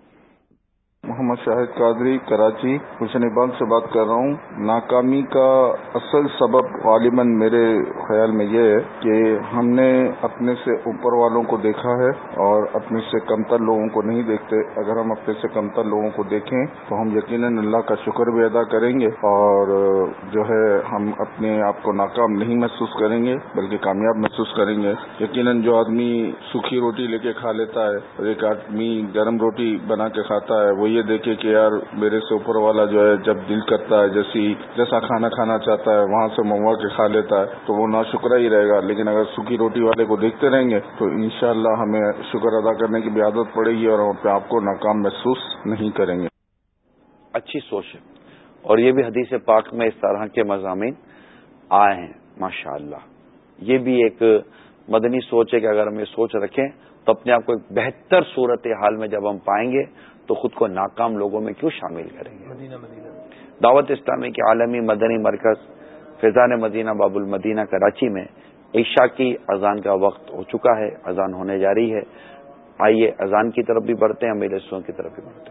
محمد شاہد قادری، کراچی، حسن بان سے بات کر رہا ہوں۔ ناکامی کا اصل سبب غالباً میرے خیال میں یہ ہے کہ ہم نے اپنے سے اوپر والوں کو دیکھا ہے اور اپنے سے کمتر لوگوں کو نہیں دیکھتے۔ اگر ہم اپنے سے کمتر لوگوں کو دیکھیں تو ہم یقیناً اللہ کا شکر بھی ادا کریں گے اور جو ہے ہم اپنے آپ کو ناکام نہیں محسوس کریں گے، بلکہ کامیاب محسوس کریں گے۔ یقیناً جو آدمی سوکھی روٹی لے کے کھا لیتا ہے اور ایک آدمی گرم روٹی بنا کے کھاتا ہے وہ یہ دیکھے کہ یار میرے سے اوپر والا جو ہے جب دل کرتا ہے، جیسی جیسا کھانا کھانا چاہتا ہے، وہاں سے منگوا کے کھا لیتا ہے، تو وہ نہ شکرا ہی رہے گا۔ لیکن اگر سوکھی روٹی والے کو دیکھتے رہیں گے، تو انشاءاللہ ہمیں شکر ادا کرنے کی بھی عادت پڑے گی اور ہم اپنے آپ کو ناکام محسوس نہیں کریں گے۔ اچھی سوچ ہے۔ اور یہ بھی حدیث پاک میں اس طرح کے مضامین آئے ہیں ماشاء اللہ یہ بھی ایک مدنی سوچ ہے کہ اگر ہم یہ سوچ رکھیں تو اپنے آپ کو ایک بہتر صورت حال میں جب ہم پائیں گے تو خود کو ناکام لوگوں میں کیوں شامل کریں؟ گے مدینہ مدینہ۔ دعوت اسلامی کے عالمی مدنی مرکز فیضان مدینہ باب المدینہ کراچی میں عشاء کی اذان کا وقت ہو چکا ہے۔ اذان ہونے جاری ہے۔ آئیے اذان کی طرف بھی بڑھتے ہیں میرے سو کی طرف بھی بڑھتے ہیں۔